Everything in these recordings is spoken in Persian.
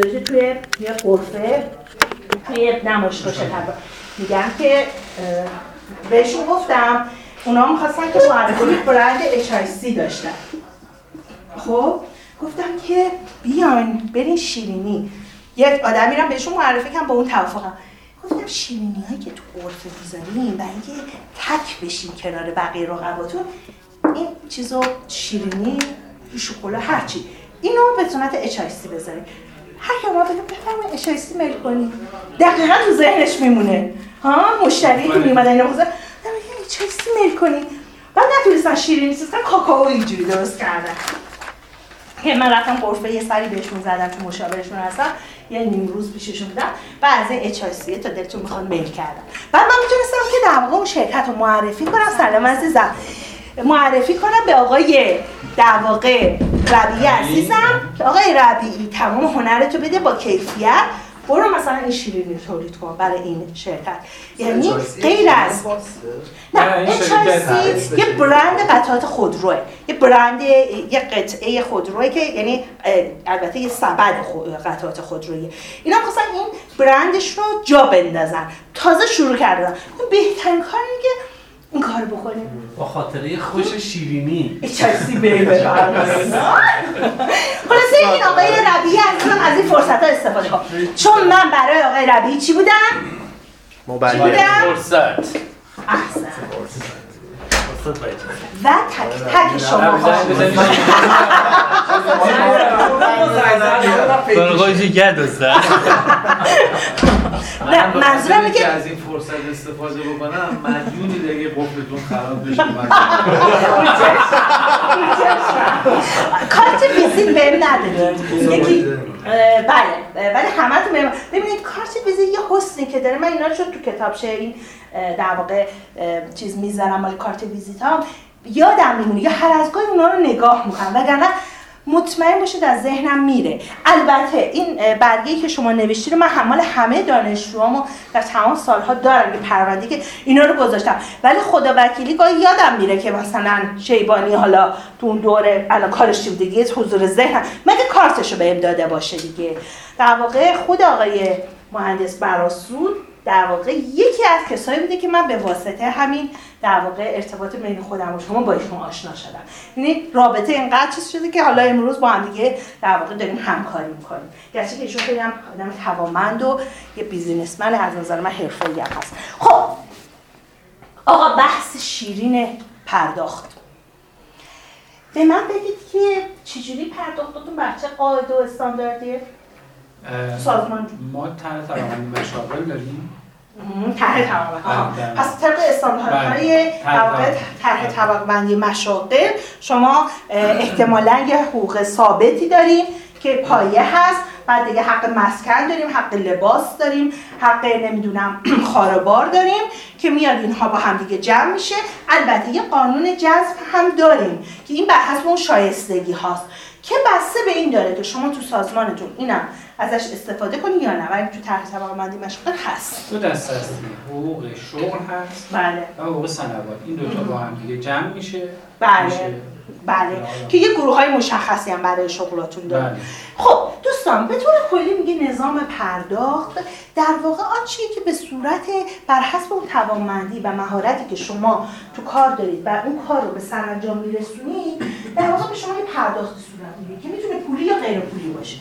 دارید توی یه قرفه توی نمایشگاه شرکت میگم که بهشون گفتم اونا می‌خواستن که معرفی برند HIC داشتن خب گفتم که بیاین برین شیرینی یک آدمی رو بهشون معرفی کنم با اون توافقم گفتم شیرینی هایی که تو قرفه می‌ذاریم و اینکه تک بشین کنار بقیه رقباتون این چیزو شیرینی شکلات هرچی اینو به صورت اچایسی بذاریم هر که ما بگم بفرمایید اچایسی میل کنیم دقیقا تو ذهنش میمونه. ها مشتری که میمدن اینو بزن اچایسی میل کنیم بعد نتونستن شیرینی سیستم کاکائو اینجوری درست کردن. که من رفتم قرفه یه سری بهشون زدم که مشاورشون هستم. یه نیم روز پیششون بودم. بعد از این اچایسی تا دلتون می‌خواد میل کردم. بعد من می‌تونستم که در واقع اون شرکت رو معرفی کنم. سلام عزیزم. معرفی کنم به آقای در واقع ربیعی عزیزم آقای ربیعی تمام هنرتو بده با کیفیت. برو مثلا این شیرینی تولید کن برای این شرکت. یعنی غیر از نه اچایسی یه برند قطعات خودروه. یه برند یه قطعه خودروه که یعنی البته یه سبد قطعات خودرویه. اینا مثلا این برندش رو جا بندازن. تازه شروع کردن. بهترین کار که این کار بکنیم. با خاطره خوش شیرینی. چسی بیبه خلاصه این آقای ربیعی از از این فرصت ها استفاده کنم چون من برای آقای ربیعی چی بودم؟ مبلغ. فرصت. احسن. و تک تک شما فرقای گرد نه منظورم میگه که از این فرصت استفاده بکنم مدیونی دیگه قفلتون خراب بشه کارت ویزیت بهم ندارید یکی بله ولی همه تو ببینید کارت ویزیت یه حسنی که داره. من اینا رو تو کتاب این در واقع چیز می‌ذارم مال کارت ویزیت ها یادم میمونه. یا هر از گاهی اونا رو نگاه می‌کنم. وگرنه مطمئن باشید از ذهنم میره. البته این برگه که شما نوشتی رو من حمال همه دانشجوامو در تمام سالها دارم که پرونده که اینا رو گذاشتم. ولی خدا وکیلی گاهی یادم میره که مثلا شیبانی حالا تو اون دوره الان کارش دیگه حضور ذهن مگه کارتشو بهم داده باشه دیگه؟ در واقع خود آقای مهندس براسود در واقع یکی از کسایی بوده که من به واسطه همین در واقع ارتباط بین خودم و شما با ایشون آشنا شدم. یعنی رابطه اینقدر چیز شده که حالا امروز با هم دیگه در واقع داریم همکاری می‌کنیم. گرچه که ایشون خیلی هم آدم توامند و یه بیزینسمن از نظر من حرفه‌ای هست. خب آقا بحث شیرین پرداخت. به من بگید که چجوری پرداختتون بچه قاعده و استانداردیه؟ سازمان. ما طرح توانمندی مشاغل داریم طرح توانمندی پس طبق استانداردهای طرح توانمندی مشاغل شما احتمالا یه حقوق ثابتی داریم که پایه هست. بعد دیگه حق مسکن داریم حق لباس داریم حق نمی‌دونم خاربار داریم که میاد اینها با هم دیگه جمع میشه. البته یه قانون جذب هم داریم که این بر حسب اون شایستگی هاست. که بسته به این داره که شما تو سازمانتون اینم ازش استفاده کنی یا نه؟ ولی تو طرح توانمندی مشغول هست. دو دسته هست حقوق شغل هست. بله. و حقوق سنوات. این دوتا با هم دیگه جمع میشه. بله. میشه. بله. که یه گروه های مشخصی هم برای شغلاتون داره بله. خب دوستان به طور کلی میگه نظام پرداخت در واقع آنچه که به صورت بر حسب اون توانمندی و مهارتی که شما تو کار دارید و اون کار رو به سرانجام میرسونید در واقع به شما یه پرداخت صورت میده که می‌تونه پولی یا غیر پولی باشه.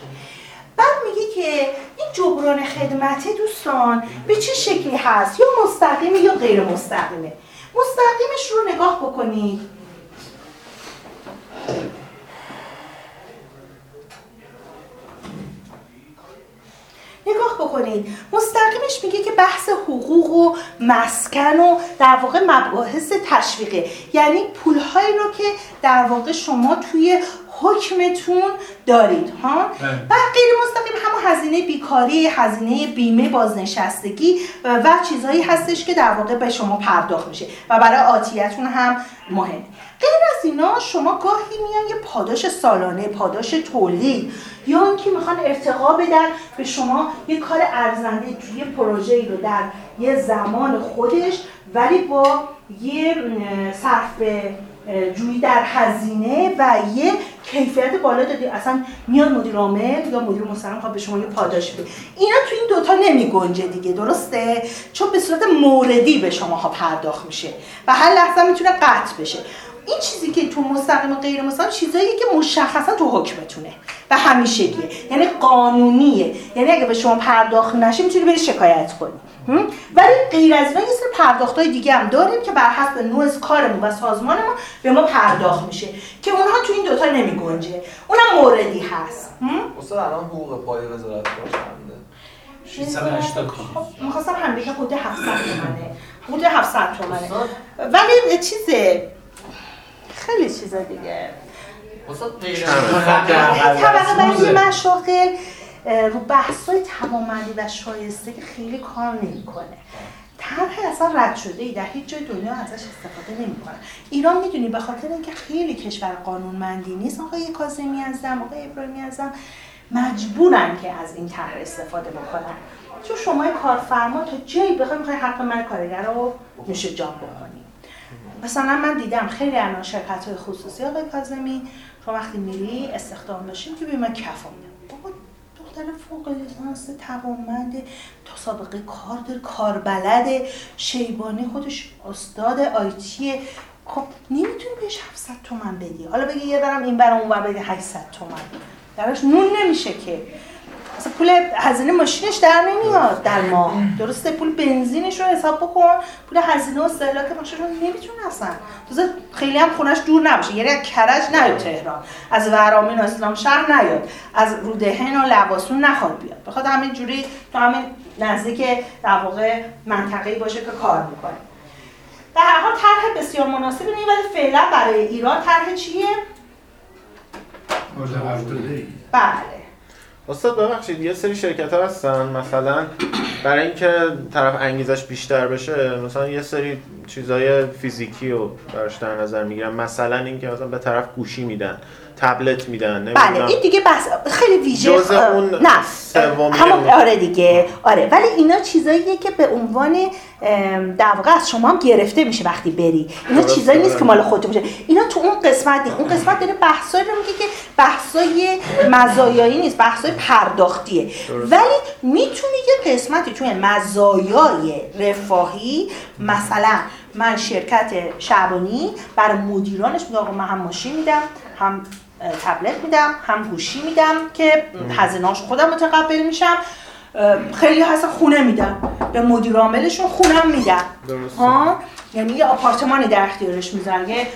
بعد میگه که این جبران خدمتی دوستان به چه شکلی هست؟ یا مستقیمه یا غیر مستقیمه؟ مستقیمش رو نگاه بکنید. نگاه بکنید مستقیمش میگه که بحث حقوق و مسکن و در واقع مباحث تشویقه. یعنی پولهایی رو که در واقع شما توی حکمتون دارید ها؟ بله. و غیر مستقیم همون هزینه بیکاری هزینه بیمه بازنشستگی و چیزهایی هستش که در واقع به شما پرداخت میشه. و برای آتیتون هم مهم غیر از اینا شما گاهی میان یه پاداش سالانه پاداش تولید یا اینکه می‌خوان ارتقا بدن به شما یه کار ارزنده توی پروژه ای رو در یه زمان خودش ولی با یه صرف جویی در هزینه و یه کیفیت بالا دادی. اصلا میاد مدیر عامل یا مدیر مستقیم خواد به شما یه پاداش بده. اینا تو این دوتا نمی گنجه دیگه درسته؟ چون به صورت موردی به شما ها پرداخت میشه و هر لحظه می‌تونه قطع بشه. این چیزی که تو مستقیم و غیر مستقیم چیزایی که مشخصا تو حکمتونه و همیشگیه. یعنی قانونیه. یعنی اگه به شما پرداخت نشه می‌تونی بری شکایت کنی. ولی غیر از اینا یه سری پرداخت های دیگه هم داریم که بر حسب نوع کارمون و سازمان ما به ما پرداخت میشه که اونها تو این دوتا نمی گنجه اونم موردی هست. استاد الان حقوق پای وزارت چنده؟ 680 خب می‌خواستم هم بگم حدود 700 تومنه. حدود 700 تومنه. ولی چیز خیلی چیزا دیگه. طبقه بندی مشاغل. رو بحثای توانمندی و شایسته خیلی کار نمی‌کنه. طرح اصلا رد شده ای در هیچ جای دنیا ازش استفاده نمی‌کنن ایران می‌دونی به خاطر اینکه خیلی کشور قانونمندی نیست آقای کاظمی ازم آقای ابراهیمی ازم مجبورن که از این طرح استفاده بکنن. چون شما کارفرما تا جایی بخوای می‌خوای حق من کارگر رو میشه جان بکنی. مثلا من دیدم خیلی الان شرکت های خصوصی آقای کاظمی تو وقتی میری استخدام بشین که بی من بابا دختر فوق لیسانس توانمند تا سابقه کار داره کاربلد شیبانی خودش استاد آیتی خب نمی‌تونی بهش 700 تومن بدی. حالا بگی یه دارم این برام اون بگی 800 تومن. درش نون نمیشه که. اصلا پول هزینه ماشینش در نمیاد در ماه. درسته پول بنزینش رو حساب بکن. پول هزینه و استهلاک ماشین رو نمی‌تونه اصلا. تازه خیلی هم خونش دور نباشه. یعنی از کرج نیاد تهران. از ورامین و اسلام شهر نیاد. از رودهن و لباسون نخواد بیاد. بخواد همین جوری تو همین نزدیک در واقع منطقه‌ای باشه که کار می‌کنه. در هر حال طرح بسیار مناسبی نیست ولی فعلا برای ایران طرح چیه؟ بله. استاد ببخشید یه سری شرکت ها هستن. مثلا برای اینکه طرف انگیزش بیشتر بشه مثلا یه سری چیزای فیزیکی رو براش در نظر می‌گیرن. مثلا اینکه مثلا به طرف گوشی میدن تبلت میدن بله این دیگه بس خیلی ویژه اون نه همون آره دیگه آره. ولی اینا چیزاییه که به عنوان در واقع از شما هم گرفته میشه وقتی بری. اینا چیزایی نیست که مال خودت باشه. اینا تو اون قسمت نیست. اون قسمت داره بحثایی رو میگه که بحثای مزایایی نیست بحثای پرداختیه. ولی می‌تونی یه قسمتی توی مزایای رفاهی مثلا من شرکت شعبانی برای مدیرانش میگم آقا من هم ماشین میدم هم تبلت میدم هم گوشی میدم که هزینه‌اش خودم متقبل میشم. خیلی هستن خونه میدن به مدیر عاملشون خونم میدن ها یعنی یه آپارتمانی در اختیارش می‌ذارن یه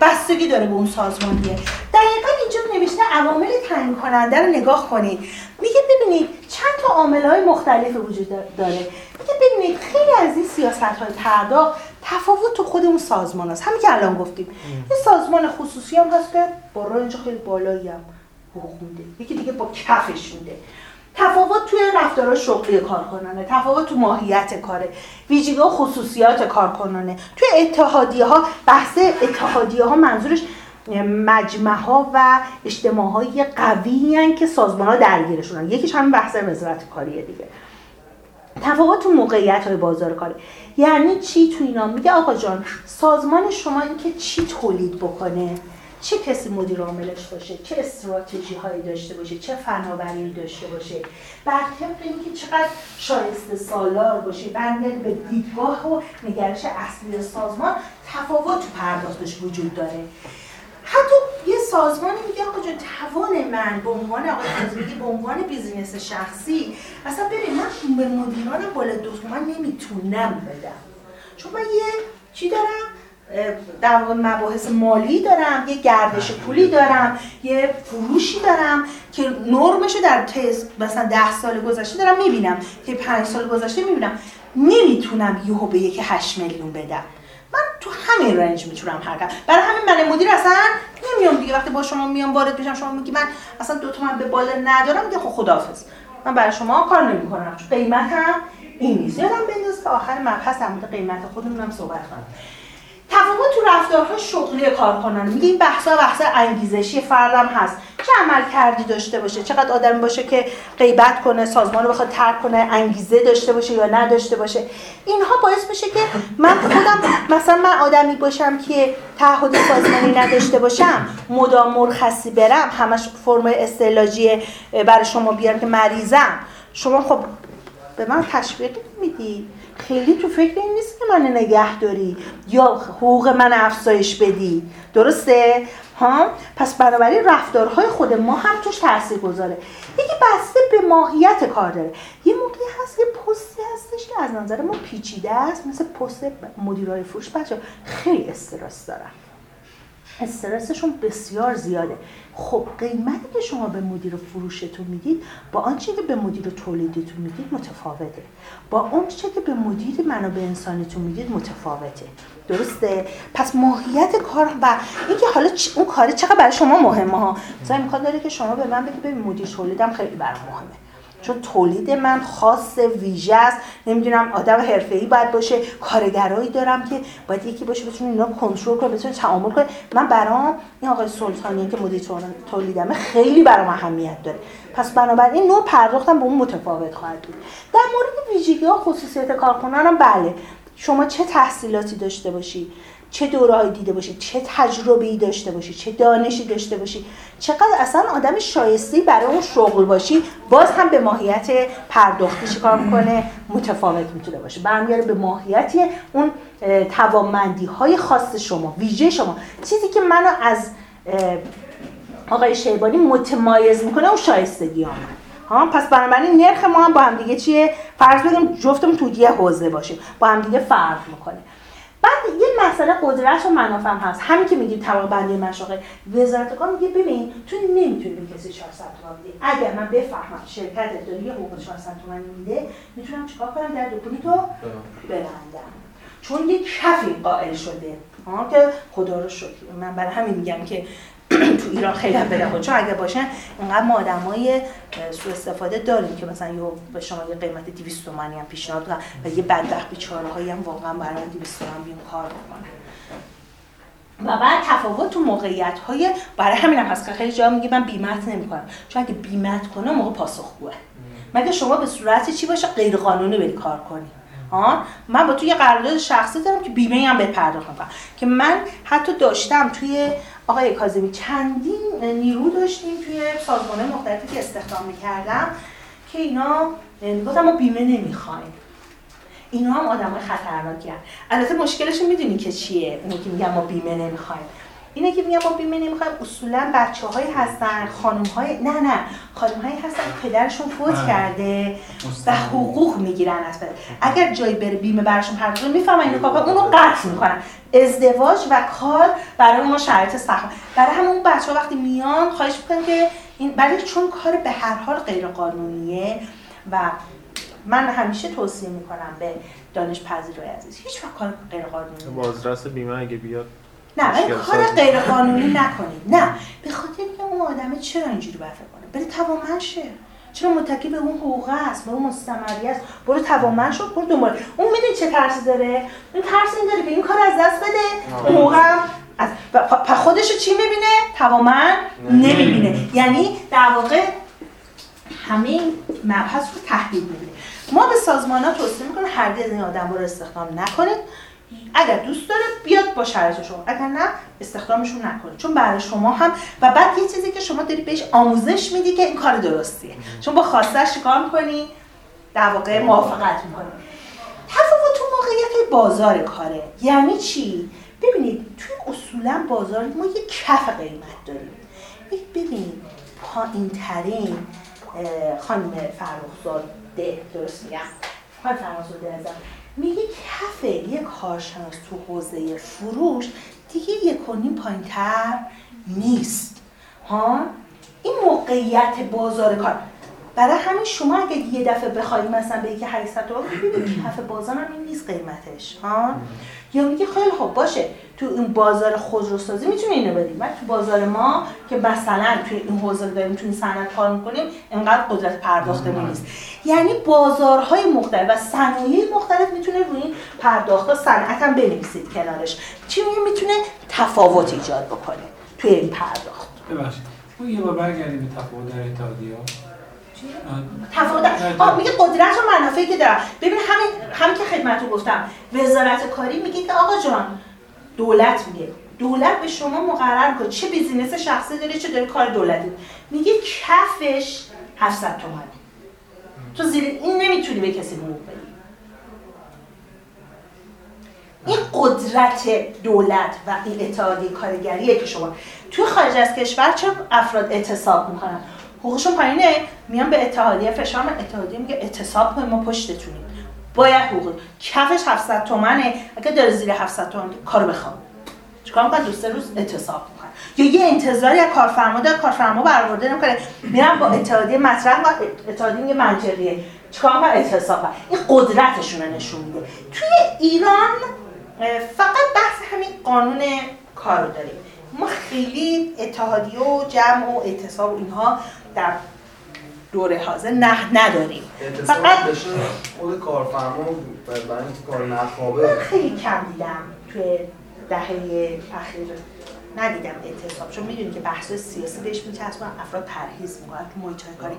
بستگی داره به اون سازمانیه. دقیقا اینجا نوشته عوامل تعیین کننده رو نگاه کنید. میگه ببینید چند تا عامل های مختلف وجود داره. میگه ببینید خیلی از این سیاست های پرداخت تفاوت تو خود اون سازمان هست. همین که الان گفتیم. یه سازمان خصوصی هم هست که با رنج خیلی بالایی هم حقوق میده. یکی دیگه با کفش میده. تفاوت توی رفتار شغلی کارکنانه تفاوت تو ماهیت کاره ویژگی و خصوصیات کارکنانه. توی اتحادیه ها بحث اتحادیه ها منظورش مجمع ها و اجتماع های قوی که سازمان ها درگیرشونن یکیش همین بحث وزارت کاریه دیگه. تفاوت تو موقعیت های بازار کاره یعنی چی تو اینا؟ میگه آقا جان سازمان شما اینکه چی تولید بکنه؟ چه کسی مدیر عاملش باشه؟ چه استراتژی هایی داشته باشه؟ چه فناوری داشته باشه؟ بر طبق اینکه چقدر شایسته سالار باشه برمیگرده به دیدگاه و نگرش اصلی سازمان تفاوت تو پرداختش وجود داره. حتی یه سازمانی میگه آقا جان توان من به عنوان آقای میگه به عنوان بیزینس شخصی اصلا ببین من به مدیرانم بالا دو تومن نمی‌تونم بدم. چون من یه چی دارم؟ در واقع مباحث مالی دارم یه گردش پولی دارم یه فروشی دارم که نرمشو در تست مثلا ده سال گذشته دارم می‌بینم که پنج سال گذشته می‌بینم. نمی‌تونم یهو به یک هشت میلیون بدم. من تو همین رنج می‌تونم حرکت. برای همین من مدیر اصلا نمیام دیگه. وقتی با شما میام وارد میشم شما میگی من اصلا دو تومن به بالا ندارم میگه خب خداحافظ. من برای شما کار نمی‌کنم. چون قیمتم این نیست. یادم بنداز که آخر مبحث در مورد قیمت خودمونم صحبت کنم. تفاوت تو رفتارهای شغلی کارکنان. میگه این بحثا بحث انگیزشی فردم هست. چه عمل کردی داشته باشه؟ چقدر آدمی باشه که غیبت کنه سازمان رو بخواد ترک کنه انگیزه داشته باشه یا نداشته باشه. اینها باعث میشه که من خودم مثلا من آدمی باشم که تعهد سازمانی نداشته باشم مدام مرخصی برم همش فرم استعلاجی برای شما بیارم که مریضم. شما خب به من تشویق میدی خیلی تو فکر این نیست که من نگه داری یا حقوق من افزایش بدی. درسته؟ ها؟ پس بنابراین رفتارهای خود ما هم توش تاثیر گذاره. یکی بسته به ماهیت کار داره. یه موقعی هست یه پستی هستش که از نظر ما پیچیده است مثل پست مدیرای فروش. بچه خیلی استرس دارن استرسشون بسیار زیاده. خب قیمتی که شما به مدیر فروشتون می‌دید با آنچه که به مدیر تولیدیتون می‌دید متفاوته. با آنچه که به مدیر منابع انسانیتون می‌دید متفاوته. درسته؟ پس ماهیت کار و اینکه حالا اون کار چقدر برای شما مهمه ها؟ مثلا امکان داره که شما به من بگید ببین مدیر تولیدم خیلی برام مهمه. چون تولید من خاص ویژه است. نمی‌دونم آدم حرفه‌ای باید باشه. کارگرایی دارم که باید یکی باشه بتونه اینا کنترل کنه بتونه تعامل کنه. من برام این آقای سلطانی که مدیر تولیدمه خیلی برام اهمیت داره. پس بنابراین نوع پرداختم به اون متفاوت خواهد بود. در مورد ویژگی ها خصوصیت کارکنانم بله. شما چه تحصیلاتی داشته باشی؟ چه دورهایی دیده باشی چه تجربه‌ای داشته باشی چه دانشی داشته باشی. چقدر اصلا آدم شایسته برای اون شغل باشی باز هم به ماهیت پرداختی چیکار می‌کنه؟ متفاوت می‌تونه باشه. برمیگره به ماهیتی اون توانمندی های خاص شما ویژه شما. چیزی که منو از آقای شیبانی متمایز می‌کنه اون شایستگی ها پس بنابراین نرخ ما هم با هم دیگه چیه؟ فرض بدیم جفتمون تو یه حوزه باشیم با هم دیگه فرق می‌کنه. بعد یه مسئله قدرت و منافع هست. همین که میگیم طبقه بندی مشاغل. وزارت کار میگه ببین تو نمی‌تونی به کسی 400 تومن بدی. اگر من بفهمم شرکت داری یه حقوق 400 تومن میده می‌تونم چیکار کنم؟ در دکونی تو ببندم. چون یه کفی قائل شده. ها که خدا رو شکر. من برای همین میگم که تو ایران خیلی هم بده چون اگه باشن اینقدر ما آدمای سوء استفاده داریم که مثلا یه به شما یه قیمت 200 تومانی هم پیشنهاد کنن و یه بدبخت بیچاره هایی هم واقعا برای 200 تومن بیان کار بکنن. و بعد تفاوت تو موقعیت های برای همین هم هست که خیلی جا میگه من بیمت نمی‌کنم. چون اگه بیمت کنه موقع پاسخگوه. مگه شما به صورت چی باشه غیر قانونی بری کار کنی؟ ها من با توی یه قرارداد شخصی دارم که بیمه هم به پرداخت که من حتی داشتم توی آقای کاظمی چندین نیرو داشتیم توی سازمان مختلفی که استخدام می‌کردم که اینا می‌گفتم ما بیمه نمی‌خوایم. اینا هم آدم های خطرناکی. البته مشکلش می‌دونی که چیه. میگم ما بیمه نمی‌خوایم. اینه که میگم ما بیمه نمی‌خوایم اصولا بچه هایی هستن خانم های نه نه. خانم هایی هستن پدرشون فوت آره. کرده و حقوق می‌گیرن از پدر. اگر جایی بره بیمه براشون پرداخت می‌فهمن اینو کاکا اونو قطع می‌کنن. ازدواج و کار برای اونها شرایط سخت. برای همون بچه ها وقتی میان خواهش می‌کنن که این برای چون کار به هر حال غیر قانونیه و من همیشه توصیه می‌کنم به دانش پذیرای عزیز. هیچ وقت کار غیر قانونی بازرس بیمه اگه بیاد. نه ولی کار غیر قانونی نکنید. نه. به خاطر اینکه اون آدمه چرا اینجوری باید کنه؟ بره توانمند شه چرا متکی به اون حقوق است به اون مستمری است؟ برو توانمند شو برو دنبال. اون می‌دونی چه ترسی داره؟ اون ترس این داره که این کار از دست بده. حقوقم از و خودش چی می‌بینه؟ توانمند نمی‌بینه. یعنی در واقع همه مبحث رو تحلیل می‌بینه. ما به سازمان ها توصیه می‌کنیم هرگز این آدم رو استخدام نکنید. اگر دوست داره بیاد با شرایط شما. اگر نه استخدامشون نکنه چون برای شما هم و بعد یه چیزی که شما داری بهش آموزش میدی که این کار درستیه. چون با خواستش چیکار می‌کنی؟ در واقع موافقت می‌کنی. تفاوت تو موقعیت بازار کاره. یعنی چی؟ ببینید توی اصولا بازار ما یه کف قیمت داریم. ببینید پایین ترین خانم فرخزاده درست میگم؟ خانم فرخزاده ازم میگه کف یک کارشناس تو حوزه فروش دیگه یک و نیم پایین تر نیست. ها؟ این موقعیت بازار کار. برای همین شما اگه یه دفعه بخواید مثلا به که 800 تومن ببینید کف بازار هم این نیست قیمتش. ها؟ یا میگه خیلی خوب باشه. تو این بازار خودروسازی می‌تونه اینو بدیم بعد تو بازار ما که مثلا توی این حوزه داریم تو این صنعت کار می‌کنیم انقدر قدرت پرداختمون نیست. یعنی بازارهای مختلف و صنایع مختلف می‌تونه روی این پرداخت صنعت هم بنویسید کنارش. چی میگه؟ می‌تونه تفاوت ایجاد بکنه توی این پرداخت. ببخشید. یه بار برگردیم به تفاوت در اتحادیه تفاوت آه میگه قدرت و منافعی که دارم. ببین همین هم که خدمتتون گفتم وزارت کاری میگه که آقا جان دولت میگه. دولت به شما مقرر می‌کنه چه بیزینس شخصی داری چه داری کار دولتی. میگه کفش 700 تومانه. تو زیر این نمی‌تونی به کسی حقوق بدی. این قدرت دولت و این اتحادیه کارگریه که شما توی خارج از کشور چه افراد اعتصاب می‌کنن؟ حقوقشون پایینه. میان به اتحادیه فشار اتحادیه میگه اعتصاب ما پشتتونیم باید حقوق. کفش 700 تومنه. اگه داره زیر 700 تومن کارو بخوام. چیکار می‌کنن دو سه روز اعتصاب یا یه انتظاری از کارفرما داره کارفرما برآورده نمی‌کنه. میرن با اتحادیه مطرح و اتحادیه میگه منطقیه چیکار می‌کنن اعتصاب این قدرتشون رو نشون میده. توی ایران فقط بحث همین قانون کار رو داریم. ما خیلی اتحادیه و جمع و اعتصاب و اینها در دوره حاضر نه نداریم. فقط خود کارفرما برای کار نخوابه خیلی کم دیدم توی دهه اخیر ندیدم اعتصاب چون می‌دونی که بحث سیاسی بهش میچسبن افراد پرهیز می‌کنن تو محیط کاری.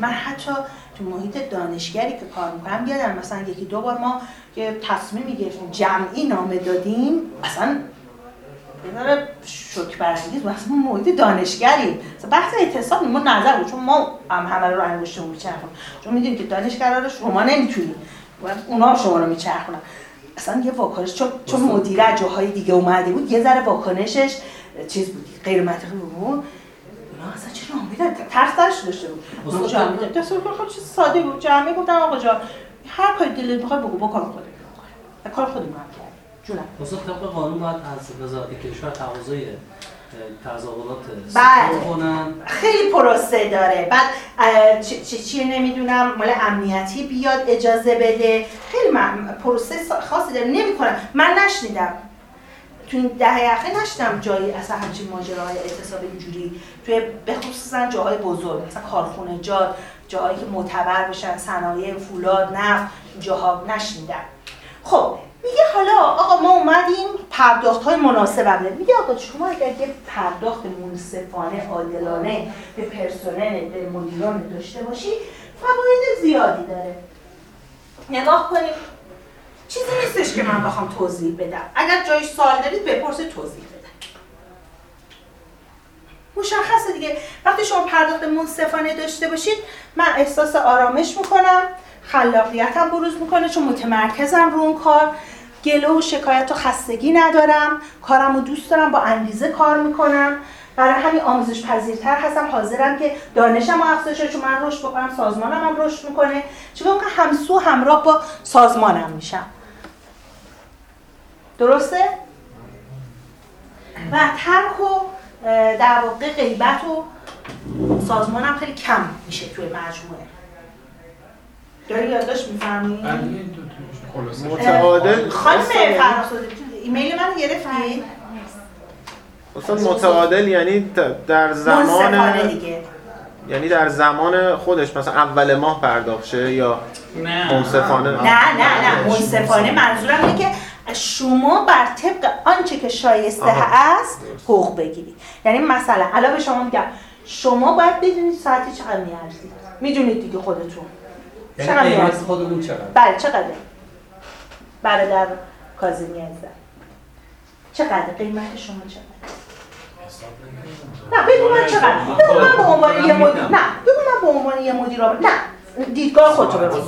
من حتی تو محیط دانشگری که کار می‌کنم یادم مثلا یکی دو بار ما یه تصمیم گرفتیم جمعی نامه دادیم. اصلا بذاره شک برانگیز مثلا محیط دانشگری. بحث اعتصاب ما نظر بود چون ما هم همه رو انگشتمون میچرخون چون می‌دونیم که دانشگرا رو شما نمی‌تونید. اونا شما رو میچرخونن. اصلا یه واکنش چون چون مدیر جاهای دیگه اومده بود یه ذره واکنشش چیز بود غیر منطقی بود. اونا اصلا چه نامیدن ترس درش داشته بود. جمعی دست خود چیز ساده بود. جمعی گفتم آقا جان هر کاری دلت بخواد بگو بکن خودت. کار خودمون هم کرد جونم. مثلا طبق قانون باید از وزارت کشور تقاضای تظاهرات بعد خیلی پروسه داره. بعد چی, چی نمی‌دونم مال امنیتی بیاد اجازه بده. خیلی پروسه خاصی داره. نمی‌کنم. من نشنیدم. تو این دهه اخیر نشدم جایی اصلا همچین ماجراهای اعتصاب اینجوری. توی به خصوصا جاهای بزرگ مثلا کارخونه جات جاهایی که معتبر بشن صنایع فولاد نفت جاها نشنیدم. خب میگه حالا آقا ما اومدیم پرداخت های مناسب هم میگه آقا شما اگر یه پرداخت منصفانه عادلانه به پرسنل به مدیران داشته باشی فواید زیادی داره. نگاه کنیم. چیزی نیستش که من بخوام توضیح بدم. اگر جایش سوال دارید بپرسید توضیح بدم. مشخصه دیگه. وقتی شما پرداخت منصفانه داشته باشید من احساس آرامش می‌کنم خلاقیتم بروز می‌کنه چون متمرکزم رو اون کار. گله و شکایت و خستگی ندارم. کارم رو دوست دارم با انگیزه کار می‌کنم. برای همین آموزش پذیرتر هستم. حاضرم که دانشم رو افزایش چون من رشد بکنم سازمانم هم رشد می‌کنه. چون که همسو همراه با سازمانم میشم. درسته؟ و ترک و در واقع غیبت و سازمانم خیلی کم میشه توی مجموعه. داری یادداشت میفرمی؟ متعادل. خانم فرناسوزی ایمیل من گرفتی؟ اصلا متعادل یعنی در زمان یعنی در زمان خودش. مثلا اول ماه پرداخت شه یا منصفانه؟ نه نه نه. منصفانه. منظورم اینه که شما بر طبق آنچه که شایسته است حقوق بگیرید. یعنی مثلا الان به شما میگم شما باید بدونید ساعتی چقدر میارزید. می‌دونید دیگه خودتون. یعنی قیمت خودمون چقدر؟ بله چقدر برادر کاظمی عزیزم چقدر قیمت شما چقدر؟ نه بگو من چقدر. بگو من به عنوان یه مدیر. نه بگو من به عنوان یه مدیر نه دیدگاه خودتو بگو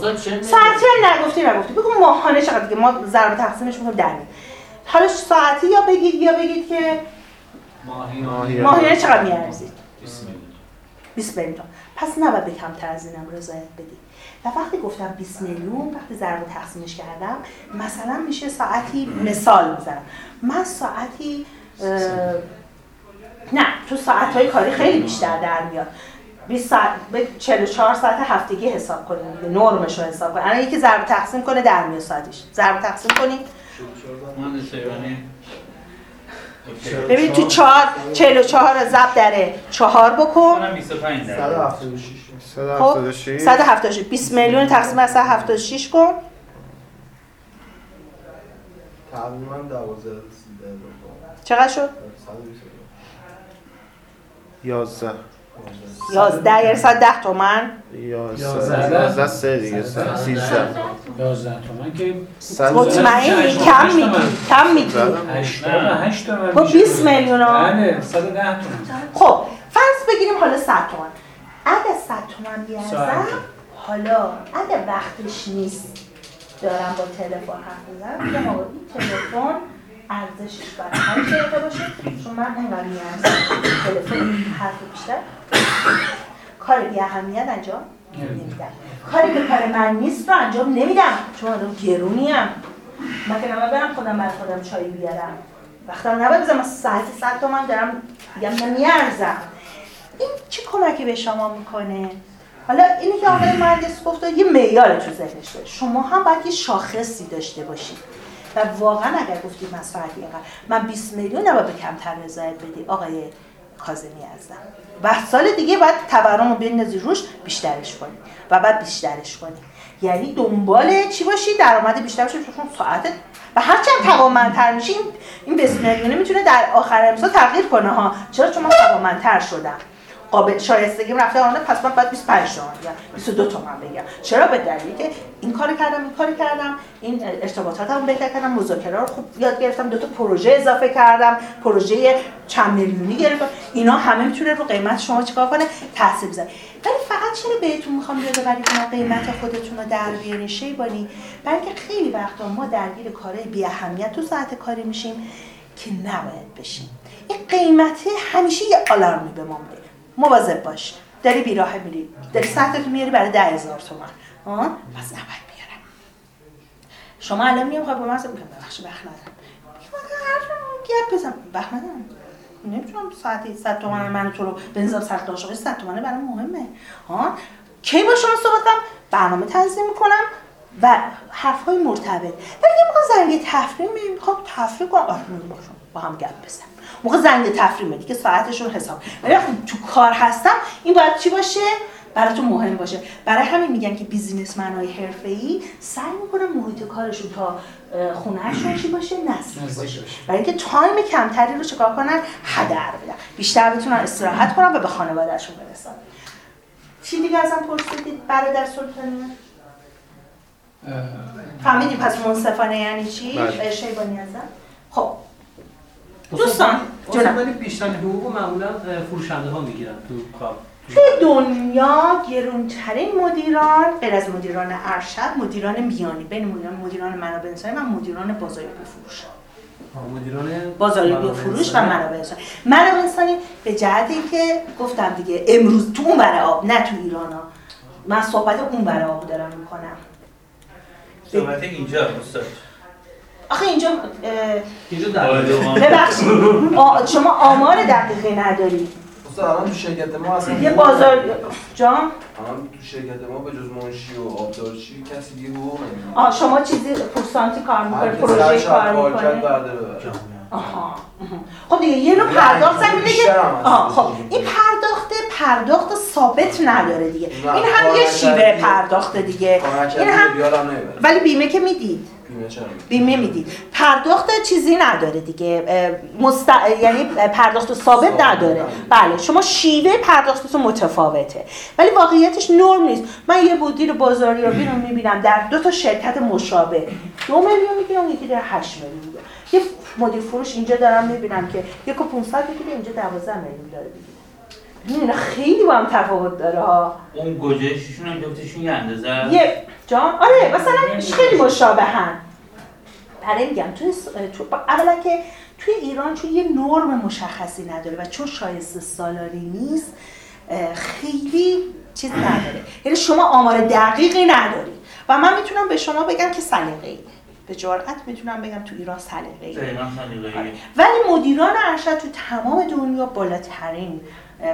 ساعتی نگفتی نگفتی؟ بگو ماهانه چقدر دیگه. ما ضرب تقسیمش می‌کنیم در حالا ساعتی یا بگید یا بگید که ماهی. ماهیانه چقدر میارزید؟ 20 میلیون. پس نباید به کمتر از اینم رضایت بدید. و وقتی گفتم 20 میلیون وقتی ضرب تقسیمش کردم مثلا میشه ساعتی مثال می‌زنم من ساعتی نه تو ساعت های کاری خیلی بیشتر در میاد. 20 ساعت به 44 ساعت هفتگی حساب کنیم دیگه نرمش رو حساب کنیم. الان یکی ضرب تقسیم کنه در میاد ساعتش. ضرب تقسیم کنیم. ببین تو 4 44 رو ضرب در 4 بکن. کنم 25 درصد. 176 خب 176 176 20 میلیون تقسیم بر 176 کن. تقریبا 12 چقدر شد؟ 11 11 یعنی 110 تومن. 11 11. 11 سه. دیگه 13 11 تومن که مطمئنی؟ کم میگی. کم میگی. زدم. 88 تومن خب میشه. 20 میلیون ها. بله 110 تومن. خب فرض بگیریم حالا 100 تومن. اگه 100 تومن بیارزم ساعت. حالا اگه وقتش نیست دارم با تلفن حرف می‌زنم میگم آقا این تلفن ارزشش برای هر دقیقه باشه. چون من انقدر میارزم تلفن حرف بیشتر. کار بی اهمیت انجام نمیدم. کاری که کار من نیست رو انجام نمیدم. چون آدم گرونیم. من که نباید برم خودم برای خودم چای بیارم. وقتم نباید بزنم از ساعت صد تومن دارم میگم نمیارزم این چه کمکی به شما می‌کنه؟ حالا اینی که آقای مهندس گفته یه معیار تو ذهنش داره. شما هم باید یه شاخصی داشته باشید. و واقعا اگر گفتید من ساعتی اینقدر من 20 میلیون نباید به کمتر رضایت بدی آقای کاظمی هستم و سال دیگه باید تورم رو بندازی روش بیشترش کنی. و بعد بیشترش کنی. یعنی دنبال چی باشی؟ درآمد بیشتر بشه چون ساعت و هرچند توانمندتر میشی این- این 20 میلیونه می‌تونه در آخر امسال تغییر کنه ها. چرا؟ چون من توانمندتر شدم. قابل شایستگیم رفته آنه پس من باید 25 تومن بگم 22 تومن بگم. چرا؟ به دلیلی که این کار کردم این کار کردم این ارتباطاتمو بهتر کردم مذاکره رو خوب یاد گرفتم دو تا پروژه اضافه کردم پروژه چند میلیونی گرفتم اینا همه می‌تونه رو قیمت شما چیکار کنه؟ تاثیر بذاره. ولی فقط چرا بهتون می‌خوام یادآوری کنم قیمت خودتون رو در بیارین شیبانی برای اینکه خیلی وقتا ما درگیر کارهای بی اهمیت تو ساعت کاری میشیم که نباید بشیم. این قیمته همیشه یه آلارمی به ما میده. مواظب باش. داری بیراه میری. داری ساعتتو میاری برای ده هزار تومن. آه؟ پس نباید بیارم. شما الان میام خواهد با من میگم ببخش وقت ندارم. گپ بزن. وقت ندارم. نمی‌تونم ساعتی 100 تومن من تو رو بنظام سخت داشته 100 تومنه برای مهمه. ها کی با شما صحبت کنم برنامه تنظیم می‌کنم و حرف های مرتبط ولی موقع زنگ تفریم می‌خوام تفریم کنم آره باشم با هم گپ بزن موقع زنگ تفریمه دیگه ساعتشون حساب ولی وقتی تو کار هستم این باید چی باشه؟ براتون مهم باشه. برای همین میگن که بیزینسمن‌های حرفه‌ای سعی می‌کنن محیط کارشون تا خونهشون چی باشه؟ نزدیک باشه. برای اینکه تایم کمتری رو چکار کنن؟ هدر بدن. بیشتر بتونن استراحت کنن و به خانوادهشون برسن. چی دیگه ازم پرسیدید؟ برادر سلطانی؟ فهمیدی؟ پس منصفانه یعنی چی؟ بله. شیبانی ازم؟ خب دوستان، دوستان جونم. ولی بیشتر حقوق معمولا فروشنده ها می‌گیرن تو کار. توی دنیا گرونترین مدیران غیر از مدیران ارشد مدیران میانی. بین مدیران مدیران منابع انسانی و مدیران بازاریابی فروش. مدیران بازاریابی فروش و. منابع انسانی. منابع انسانی به جهت اینکه گفتم دیگه امروز تو اون بر آب نه تو ایران ها. من صحبت اون بر آب دارم می‌کنم. صحبت اینجا استاد. آخه اینجا در ببخشید. آ- شما آمار دقیقی نداری. استاد الان تو شرکت ما اصلا یه بازار جان؟ الان تو شرکت ما به جز منشی و آبدارچی کسی دیگه حقوق آه شما چیزی پورسانتی کار هر پروژه کار ببره. آها. خب دیگه یه نوع پرداخت هم اینه که خب این پرداخت پرداخت ثابت نداره دیگه. این هم یه. شیوه پرداخت دیگه. این هم ولی بیمه که می‌دید. بیمه می‌دید پرداخت چیزی نداره دیگه. مست... یعنی پرداخت ثابت ثابت نداره. بله شما شیوه پرداختتون متفاوته. ولی واقعیتش نرم نیست. من یه مدیر بازاریابی رو می‌بینم. در دو تا شرکت مشابه. دو میلیون می‌گیره اون یکی داره 8 میلیون می‌گیره. یه مدیر فروش اینجا دارم می‌بینم که یک و 500 می‌گیره اینجا 12 میلیون داره می‌گیره. اینا خیلی با هم تفاوت داره ها. اون گوجهششون هم جفتشون یه اندازه است. یه جان آره مثلا خیلی مشابهن. برای میگم توی س- تو اولا که توی ایران چون یه نرم مشخصی نداره و چون شایسته سالاری نیست خیلی چیز نداره. یعنی شما آمار دقیقی نداری. و من می‌تونم به شما بگم که سلیقه‌ای. به جرئت می‌تونم بگم تو ایران سلیقه‌ای. سلیقه‌ایه. ولی مدیران ارشد تو تمام دنیا بالاترین.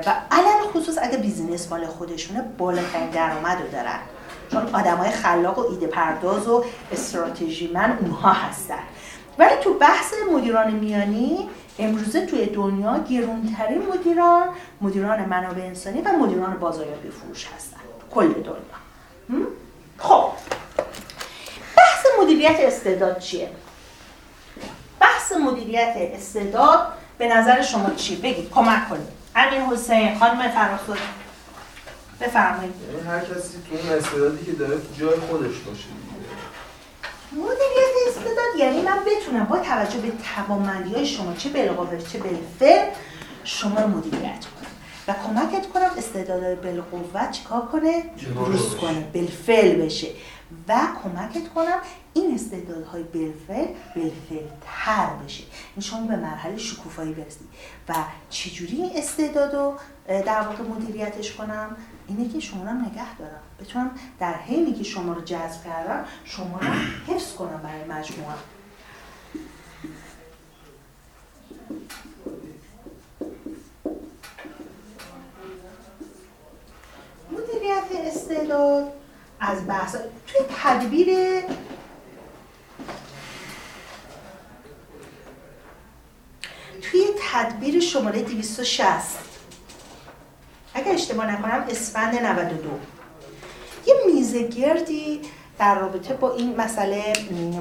و علل خصوص اگه بیزینس مال خودشونه بالاترین درآمد رو دارن. چون آدم های خلاق و ایده پرداز و استراتژی من اونها هستن. ولی تو بحث مدیران میانی امروزه توی دنیا گرونترین مدیران مدیران منابع انسانی و مدیران بازاریابی فروش هستن. کل دنیا. خب. بحث مدیریت استعداد چیه؟ بحث مدیریت استعداد به نظر شما چی بگید کمک کنید. امین حسین خانم فراسود بفرمایید. یعنی هر کسی تو اون استعدادی که داره جای خودش باشه مدیریت استعداد یعنی من بتونم با توجه به توانمندی های شما چه بالقوه چه بالفعل شما رو مدیریت کنم و کمکت کنم استعدادهای بالقوت چیکار کنه؟ روز کنه بالفعل بشه و کمکت کنم این استعدادهای بالفعل بالفعل تر بشه. این شما به مرحله شکوفایی برسید و چجوری این استعداد رو در واقع مدیریتش کنم؟ اینه که شما رو نگه دارم. بتونم در حینی که شما رو جذب کردم شما رو حفظ کنم برای مجموعه. مدیریت استعداد از بحث توی تدبیر توی تدبیر شماره 260 اگر اشتباه نکنم اسفند 92 یه میزه گردی در رابطه با این مسئله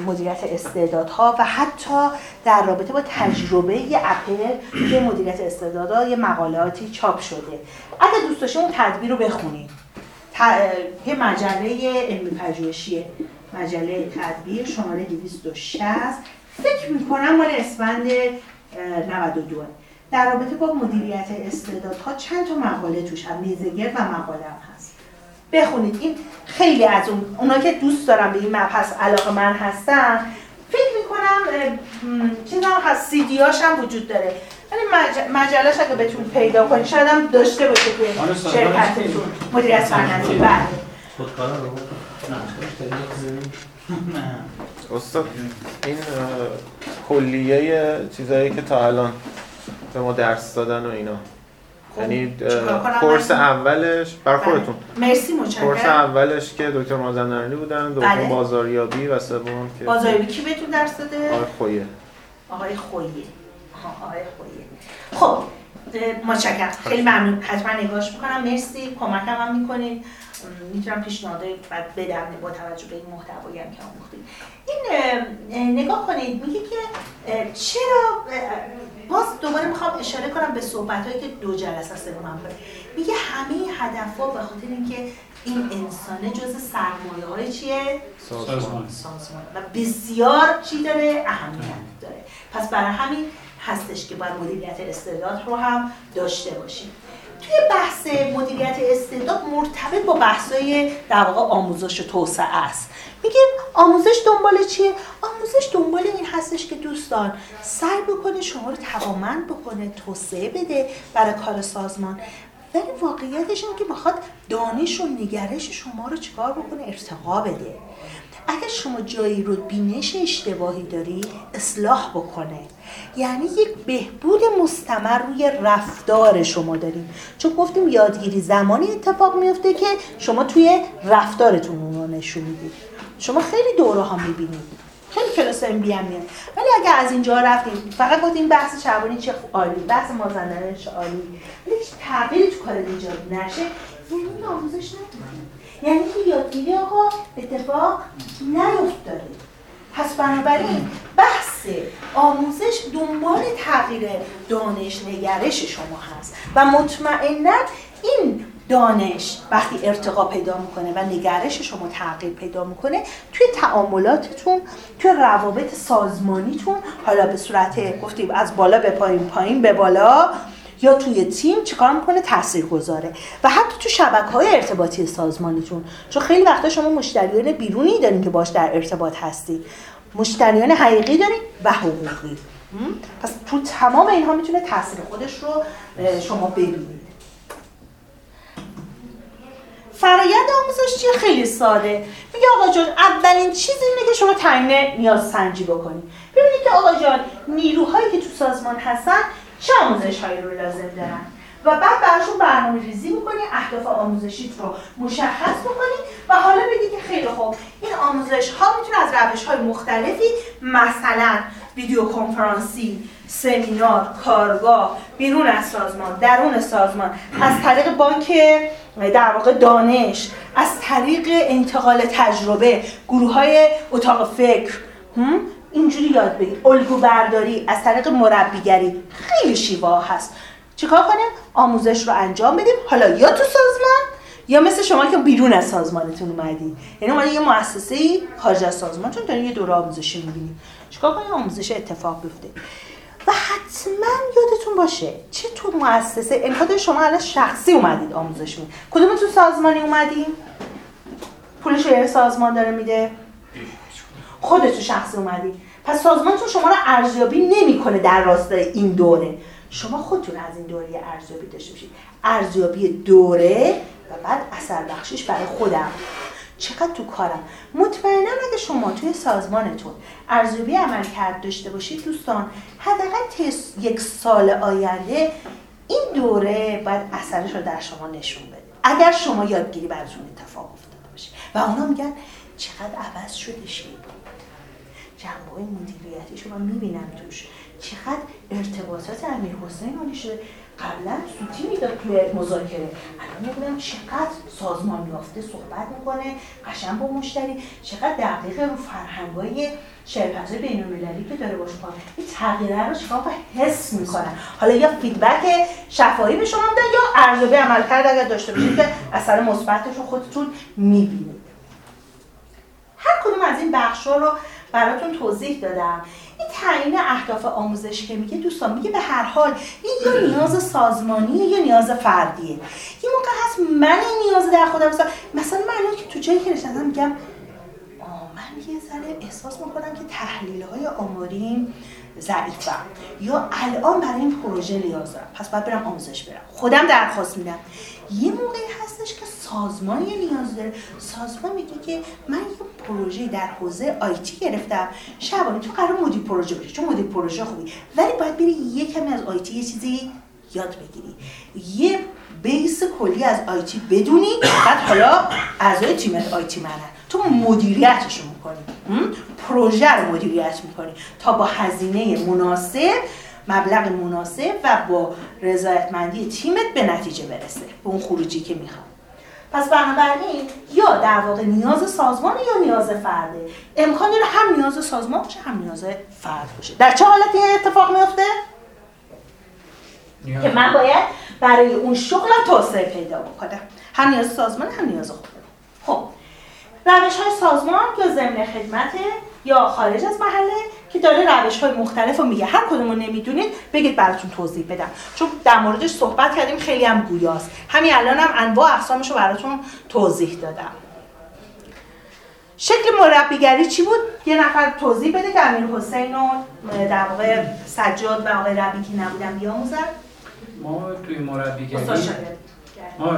مدیریت استعدادها و حتی در رابطه با تجربه اپل توی مدیریت استعدادها یه مقالاتی چاپ شده. اگر دوست داشتین اون تدبیر رو بخونید یه مجله علمی پژوهشی مجله تدبیر شماره 260 فکر می‌کنم مال اسفند 92 در رابطه با مدیریت استعدادها چند تا مقاله توش هم میزگر و مقاله هم هست. بخونید. این خیلی از اون اونا که دوست دارم به این مبحث علاقه من هستن فکر می‌کنم چیزا هست. سی دیاش هم وجود داره. ولی مجلش اگه بتون پیدا کنید شاید هم داشته باشه که شرکتتون. مدیریت فرنندی بله. خودکارا رو استاد این کلیه چیزایی که تا الان به ما درس دادن و اینا. یعنی کورس اولش بر خودتون. مرسی متشکرم. کورس اولش که دکتر مازندرانی بودن دوم بله. بازاریابی و سوم که بازاریابی کی بهتون درس داده؟ آقای خویه. آقای خویه. آقای خویه. خب متشکرم. خیلی ممنون. حتما نگاش می‌کنم. مرسی. کمکم هم می‌کنید می‌تونم پیشنهادهای بعد بدم با توجه به این محتوایی هم که آموختید این نگاه کنید. میگه که چرا باز دوباره می‌خوام اشاره کنم به صحبت هایی که دو جلسه من میگه همه هدف ها به خاطر اینکه این انسانه جز سرمایه های چیه؟ سازمان. سازمان. و بسیار چی داره؟ اهمیت داره. پس برای همین هستش که باید مدیریت استعداد رو هم داشته باشیم. توی بحث مدیریت استعداد مرتبط با بحثای در واقع آموزش و توسعه است. میگیم آموزش دنبال چیه؟ آموزش دنبال این هستش که دوستان سعی بکنه شما رو توانمند بکنه توسعه بده برای کار سازمان. ولی واقعیتش اینه که می‌خواد دانش و نگرش شما رو چیکار بکنه؟ ارتقا بده. اگر شما جایی رو بینش اشتباهی داری اصلاح بکنه. یعنی یک بهبود مستمر روی رفتار شما داریم. چون گفتیم یادگیری زمانی اتفاق میفته که شما توی رفتارتون اون رو نشون می‌دید. شما خیلی دوره ها می‌بینید. خیلی کلاس ام بی میاد ولی اگر از اینجا رفتیم فقط گفتیم بحث چربانی چه عالی بحث مازندرانی چه عالی. ولی هیچ تغییری تو کار ایجاد نشه یعنی آموزش نداریم یعنی که یادگیری آقا اتفاق نیفتاده. پس بنابراین بحث آموزش دنبال تغییر دانش نگرش شما هست و مطمئنا این دانش وقتی ارتقا پیدا می‌کنه و نگرش شما تغییر پیدا می‌کنه توی تعاملاتتون توی روابط سازمانیتون حالا به صورت گفتیم از بالا به پایین پایین به بالا یا توی تیم چیکار می‌کنه؟ تاثیر گذاره و حتی تو شبکه های ارتباطی سازمانیتون چون خیلی وقتا شما مشتریان بیرونی دارین که باش در ارتباط هستید مشتریان حقیقی دارین و حقوقی. پس تو تمام اینها می‌تونه تاثیر خودش رو شما ببینید. فرایند آموزش چیه؟ خیلی ساده. میگه آقا جان اولین چیز اینه که شما تعیین نیاز سنجی بکنید ببینید که آقا جان نیروهایی که تو سازمان هستن چه آموزش هایی رو لازم دارن و بعد براشون برنامه ریزی می‌کنی اهداف آموزشیت رو مشخص می‌کنی و حالا بگی که خیلی خوب این آموزش ها می‌تونه از روش های مختلفی مثلا ویدیو کنفرانسی سمینار کارگاه بیرون از سازمان درون سازمان از طریق بانک در واقع دانش از طریق انتقال تجربه گروه های اتاق فکر؟ اینجوری یاد بگیر. الگو برداری از طریق مربیگری خیلی شیوه هست. چیکار کنیم؟ آموزش رو انجام بدیم. حالا یا تو سازمان یا مثل شما که بیرون از سازمانتون اومدین. یعنی اومدین یه مؤسسه ای خارج از سازمان چون دارین یه دوره آموزشی می‌بینید چیکار کنیم؟ آموزش اتفاق بیفته. و حتما یادتون باشه چه تو مؤسسه امکان شما الان شخصی اومدید آموزش می‌دید کدوم تو سازمانی اومدین؟ پولش رو سازمان داره میده؟ خودتون شخصی اومدید پس سازمانتون شما رو ارزیابی نمی‌کنه در راستای این دوره. شما خودتون از این دوره ارزیابی داشته باشید. ارزیابی دوره و بعد اثر بخشش برای خودم. چقدر تو کارم. مطمئنا اگه شما توی سازمانتون ارزیابی عمل کرد داشته باشید دوستان حداقل یک سال آینده این دوره باید اثرش رو در شما نشون بده. اگر شما یادگیری براتون اتفاق افتاده باشه. و اونا میگن چقدر عوض شده شیب جنبه مدیریتی شما می‌بینم توش. چقدر ارتباطات امیر حسین اونی شده قبلا سوتی می‌داد توی مذاکره. الان می‌بینم چقدر سازمان یافته صحبت می‌کنه قشنگ با مشتری. چقدر دقیق رو فرهنگای شرکت بین المللی که داره باش کنه این تغییره رو چیکار حس می‌کنن حالا یا فیدبک شفاهی به شما میدن یا ارزیابی عمل کرد اگر داشته باشید که اثر مثبتش رو خودتون می‌بینید. هر کدوم از این بخش رو براتون توضیح دادم. این تعیین اهداف آموزش که میگه دوستان میگه به هر حال این یا نیاز سازمانیه یا نیاز فردیه. یه موقع هست من این نیاز در خودم مثلا مثلا من که تو جایی که نشستم میگم من یه ذره احساس می‌کنم که تحلیل های آماریم ضعیفم یا الان برای این پروژه نیاز دارم پس باید برم آموزش برم خودم درخواست میدم. یه موقعی هستش که سازمان یه نیاز داره. سازمان میگه که من یه پروژه در حوزه آیتی گرفتم. شبانه تو قرار مدیر پروژه بشی چون مدیر پروژه خوبی. ولی باید بری یه کمی از آیتی یه چیزی یاد بگیری. یه بیس کلی از آیتی بدونی. بعد حالا اعضای تیم آیتی منن. تو مدیریتش می‌کنی پروژه رو مدیریت می‌کنی. تا با هزینه مناسب مبلغ مناسب و با رضایتمندی تیمت به نتیجه برسه. به اون خروجی که می‌خواد پس بنابراین یا در واقع نیاز سازمان یا نیاز فرده امکان داره هم نیاز سازمان باشه هم نیاز فرد باشه. در چه حالتی اتفاق میفته؟ که من باید برای اون شغلم توسعه پیدا بکنم. هم نیاز سازمان هم نیاز خودم خب روش های سازمان یا ضمن خدمت یا خارج از محله که داره روش های مختلف رو میگه. هر کدوم رو نمی‌دونید بگید براتون توضیح بدم. چون در موردش صحبت کردیم خیلی هم گویاست. همین الان هم انواع اقسامش رو براتون توضیح دادم. شکل مربیگری چی بود؟ یه نفر توضیح بده که امیر حسین و در واقع سجاد و آقای ربی که نبودن بیاموزن. ما توی مربیگری ما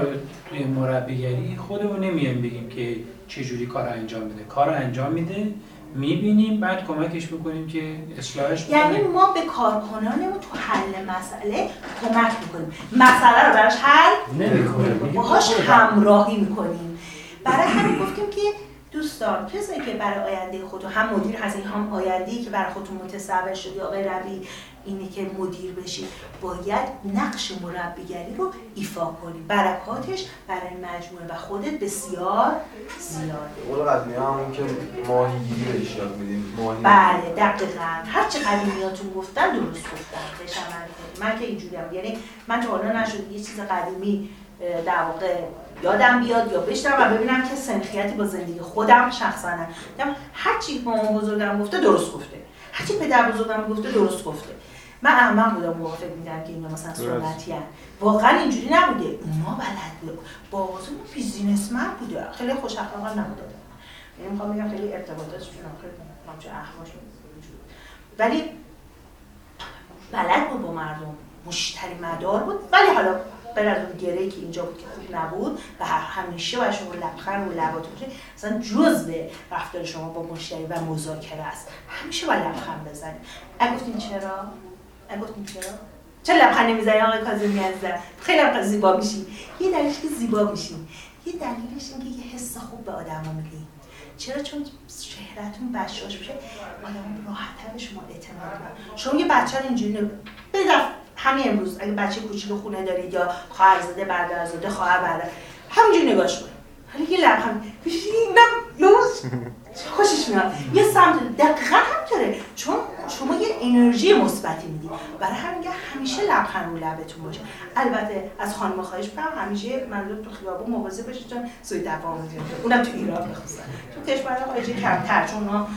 توی مربیگری خودمون نمیایم بگیم که چجوری کار انجام میده کار انجام میده می‌بینیم بعد کمکش می‌کنیم که اصلاحش یعنی ما به کارکنانمون تو حل مسئله کمک می‌کنیم. مسئله رو براش حل نمی‌کنیم. باهاش همراهی می‌کنیم. برای همین گفتیم که دوستان کسی که برای آینده خود هم مدیر هستید هم آینده که برای خودتون متصور شدی آقای ربی اینه که مدیر بشی. باید نقش مربیگری رو ایفا کنی. برکاتش برای مجموعه و خودت بسیار زیاده. اون قدیمی همون که ماهیگیری بهش یاد میدیم. ماهی بله دقیقا. هر چه قدیمیاتون گفتن درست گفتن. بهش من که اینجوری هم. یعنی من تا حالا نشد یه چیز قدیمی در واقع یادم بیاد یا بشنم و ببینم که سنخیتی با زندگی خودم شخصا هر چی مامان بزرگم گفته درست گفته. هر چی پدر بزرگم گفته درست گفته. من احمق بودم موافق میدم که اینا مثلا سنتی واقعا اینجوری نبوده. اونا بلد بود بابا بیزینسمن بوده. خیلی خوش اخلاق نبوده. یعنی می‌خوام بگم خیلی ارتباطاتشون خیلی همچه اخماشون ولی بلد بود با مردم. مشتری مدار بود. ولی حالا غیر از اون گره که اینجا بود که خوب نبود و همیشه باید شما لبخند و لبات باشه مثلا جز به رفتار شما با مشتری و مذاکره است. همیشه باید لبخند بزنید. اگه گفتین چرا؟ گفتین چرا چه لبخند نمی‌زنی آقای کاظمی عزیزم خیلی هم زیبا میشی یه دلیلش که زیبا میشی یه دلیلش اینه که یه حس خوب به آدما میدی چرا؟ چون شهرتون بشاش میشه. آدم راحت‌تر به شما اعتماد کنن شما یه بچه اینجوری نمی... همین امروز اگه بچه کوچیک خونه دارید یا خواهرزاده برادرزاده خواهر برادر همینجوری نگاش کنید. حالا یه لبخند. اینم خوشش میاد. یه سمت دقیقا همطوره چون شما یه انرژی مثبتی میدی. برای همین همیشه لبخند رو لبتون باشه. البته از خانم خواهش می‌کنم همیشه مردم تو خیابون مواظب باشید چون سوی تفاهم اونم تو ایران بخصوصا تو کشور خارجی کمتر چون اونا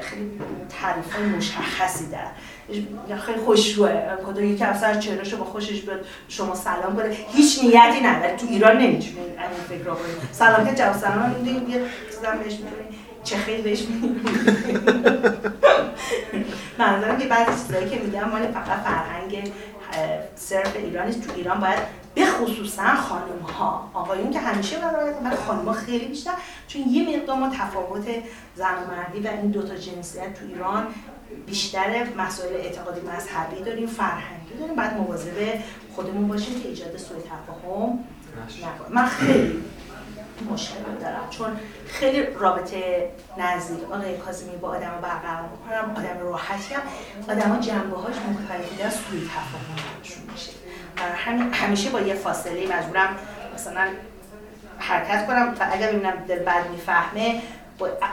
خیلی تعریف مشخصی دارن. خیلی خوشروه. کدوم یکی افسر چهره شما خوشش بیاد شما سلام کنه. هیچ نیتی نداره. تو ایران نمی‌تونید این فکر رو سلام که جواب سلام یه چیزا بهش می‌تونید چه خیلی بهش منظورم که بعضی چیزایی که میگم مال فقط فرهنگ صرف ایران تو ایران باید به خصوصا خانم ها آقایون که همیشه برای ولی خانم ها خیلی بیشتر چون یه مقدار ما تفاوت زن و مردی و این دوتا جنسیت تو ایران بیشتر مسائل اعتقادی مذهبی داریم فرهنگی داریم. بعد مواظب خودمون باشیم که ایجاد سوء تفاهم نکنیم. من خیلی مشکل دارم. چون خیلی رابطه نزدیک. آقای کاظمی با آدم برقرار می‌کنم آدم راحتی هم. آدم ها جنبه هاش مختلفی در سوی تفاهم میشه. همین همیشه با یه فاصله مجبورم مثلا حرکت کنم و اگر ببینم دل بد می‌فهمه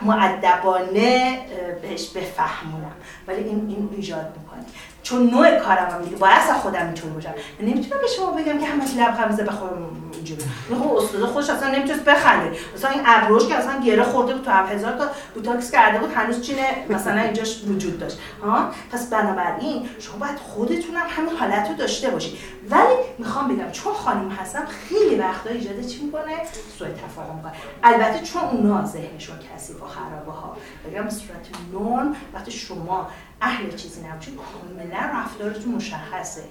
معدبانه بهش بفهمونم. ولی این این ایجاد می‌کنه. چون نوع کارم هم دیگه باید از خودم اینطور باشم. نمی‌تونم به شما بگم که همه لبخند بزنه بخورم اینجوری. خب استاد خودش اصلا نمی‌تونست بخنده. مثلا این ابروش که اصلا گره خورده بود تو هزار تا بوتاکس کرده بود هنوز چینه مثلا اینجاش وجود داشت. ها؟ پس بنابراین شما باید خودتونم همین حالت رو داشته باشید ولی می‌خوام بگم چون خانم هستم خیلی وقتا ایجاد چی می‌کنه؟ سوء تفاهم می‌کنه. البته چون اونا ذهنشون کثیف و خرابه ها. بگم صورت نون وقتی شما اهل چیزی نباشید کاملا رفتارتون مشخصه.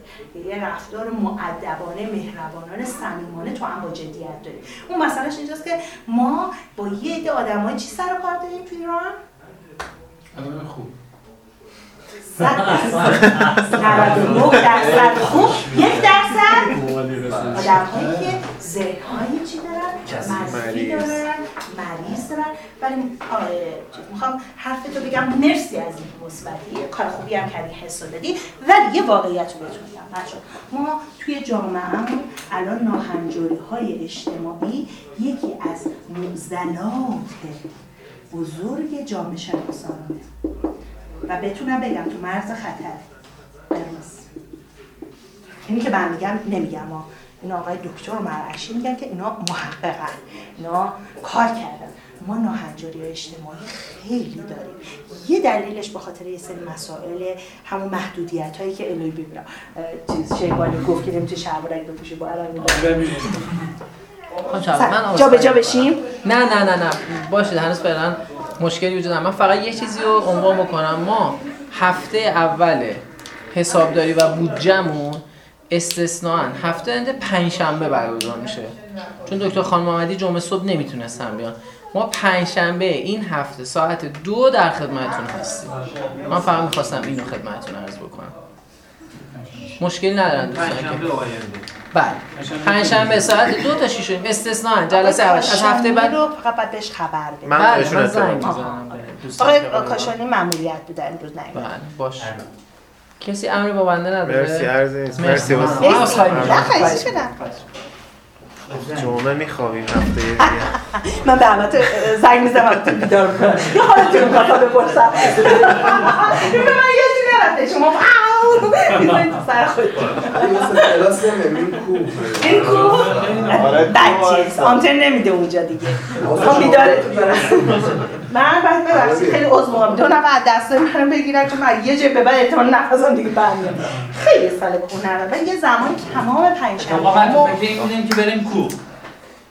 یه رفتار معدبانه مهربانانه صمیمانه تو هم با جدیت داریم اون مسئلهش اینجاست که ما با یه عده آدمای چی سر کار داریم تو ایران؟ آدم خوب. 99 درصد. خوب. یک درصد. آدم هایی که ذهن چی دارن؟ مریضی دارن مریض دارن. ولی می‌خوام؟ حرف تو بگم مرسی از این مثبتی. کار خوبی هم کردی حس دادی. ولی یه واقعیت رو بهتون بگم. ما توی جامعه هم الان ناهنجاری های اجتماعی یکی از معضلات بزرگ جامعه شناسانه. و بتونم بگم تو مرز خطر. قرمز اینی که من میگم نمیگم. ما این آقای دکتر مرعشی میگن که اینا محققن. اینا کار کردن. ما ناهنجاری اجتماعی خیلی داریم. یه دلیلش به خاطر یه سری مسائل همون محدودیت هایی که الهی ببینم چیز شیبانی گفت که نمی‌تونه شعب رنگ بپوشه با علم من جا به جا بشیم. نه نه نه نه. باشه هنوز فعلا مشکلی وجود من فقط یه چیزی رو عنوان بکنم. ما هفته اول حسابداری و بودجمون استثناء هفته انده پنجشنبه برگزار میشه. چون دکتر خان محمدی جمعه صبح نمی‌تونستن بیان. ما پنجشنبه این هفته ساعت دو در خدمتتون هستیم. من فقط می‌خواستم اینو خدمتتون عرض بکنم. مشکلی ندارن دوستان بله. پنجشنبه ساعت دو تا شیش استثناء جلسه اول. از هفته بعد رو فقط بعد بهش خبر بده من بله بهشون اطلاع زنگ میدم. می‌زنم. آقای کاشانی ممنوعیت بوده امروز نگید بله باش کسی امری با بنده نداره؟ مرسی عرضی نیست. مرسی. مرسی. من-. نه خیلی شدم جمعه میخوابیم هفته دیگه. من به همه زنگ می‌زنم. تو بیدار کنم یه حالتون کافا بپرسم. من یه چی نرفته شما تو سر خودتون این کلاس کوه. این کو آره، بچه آنتن نمیده اونجا دیگه. ما بیدارتون برسیم من بعد ببخشید خیلی عضو می‌خوام دو نفر از دستای منو بگیرن چون من یه جای به بعد احتمال نفسم دیگه برمیاد خیلی سال کهنه و یه زمانی تمام پنجشنبه آقا من تو فکر این بودیم که بریم کو یه چه جمعه کار؟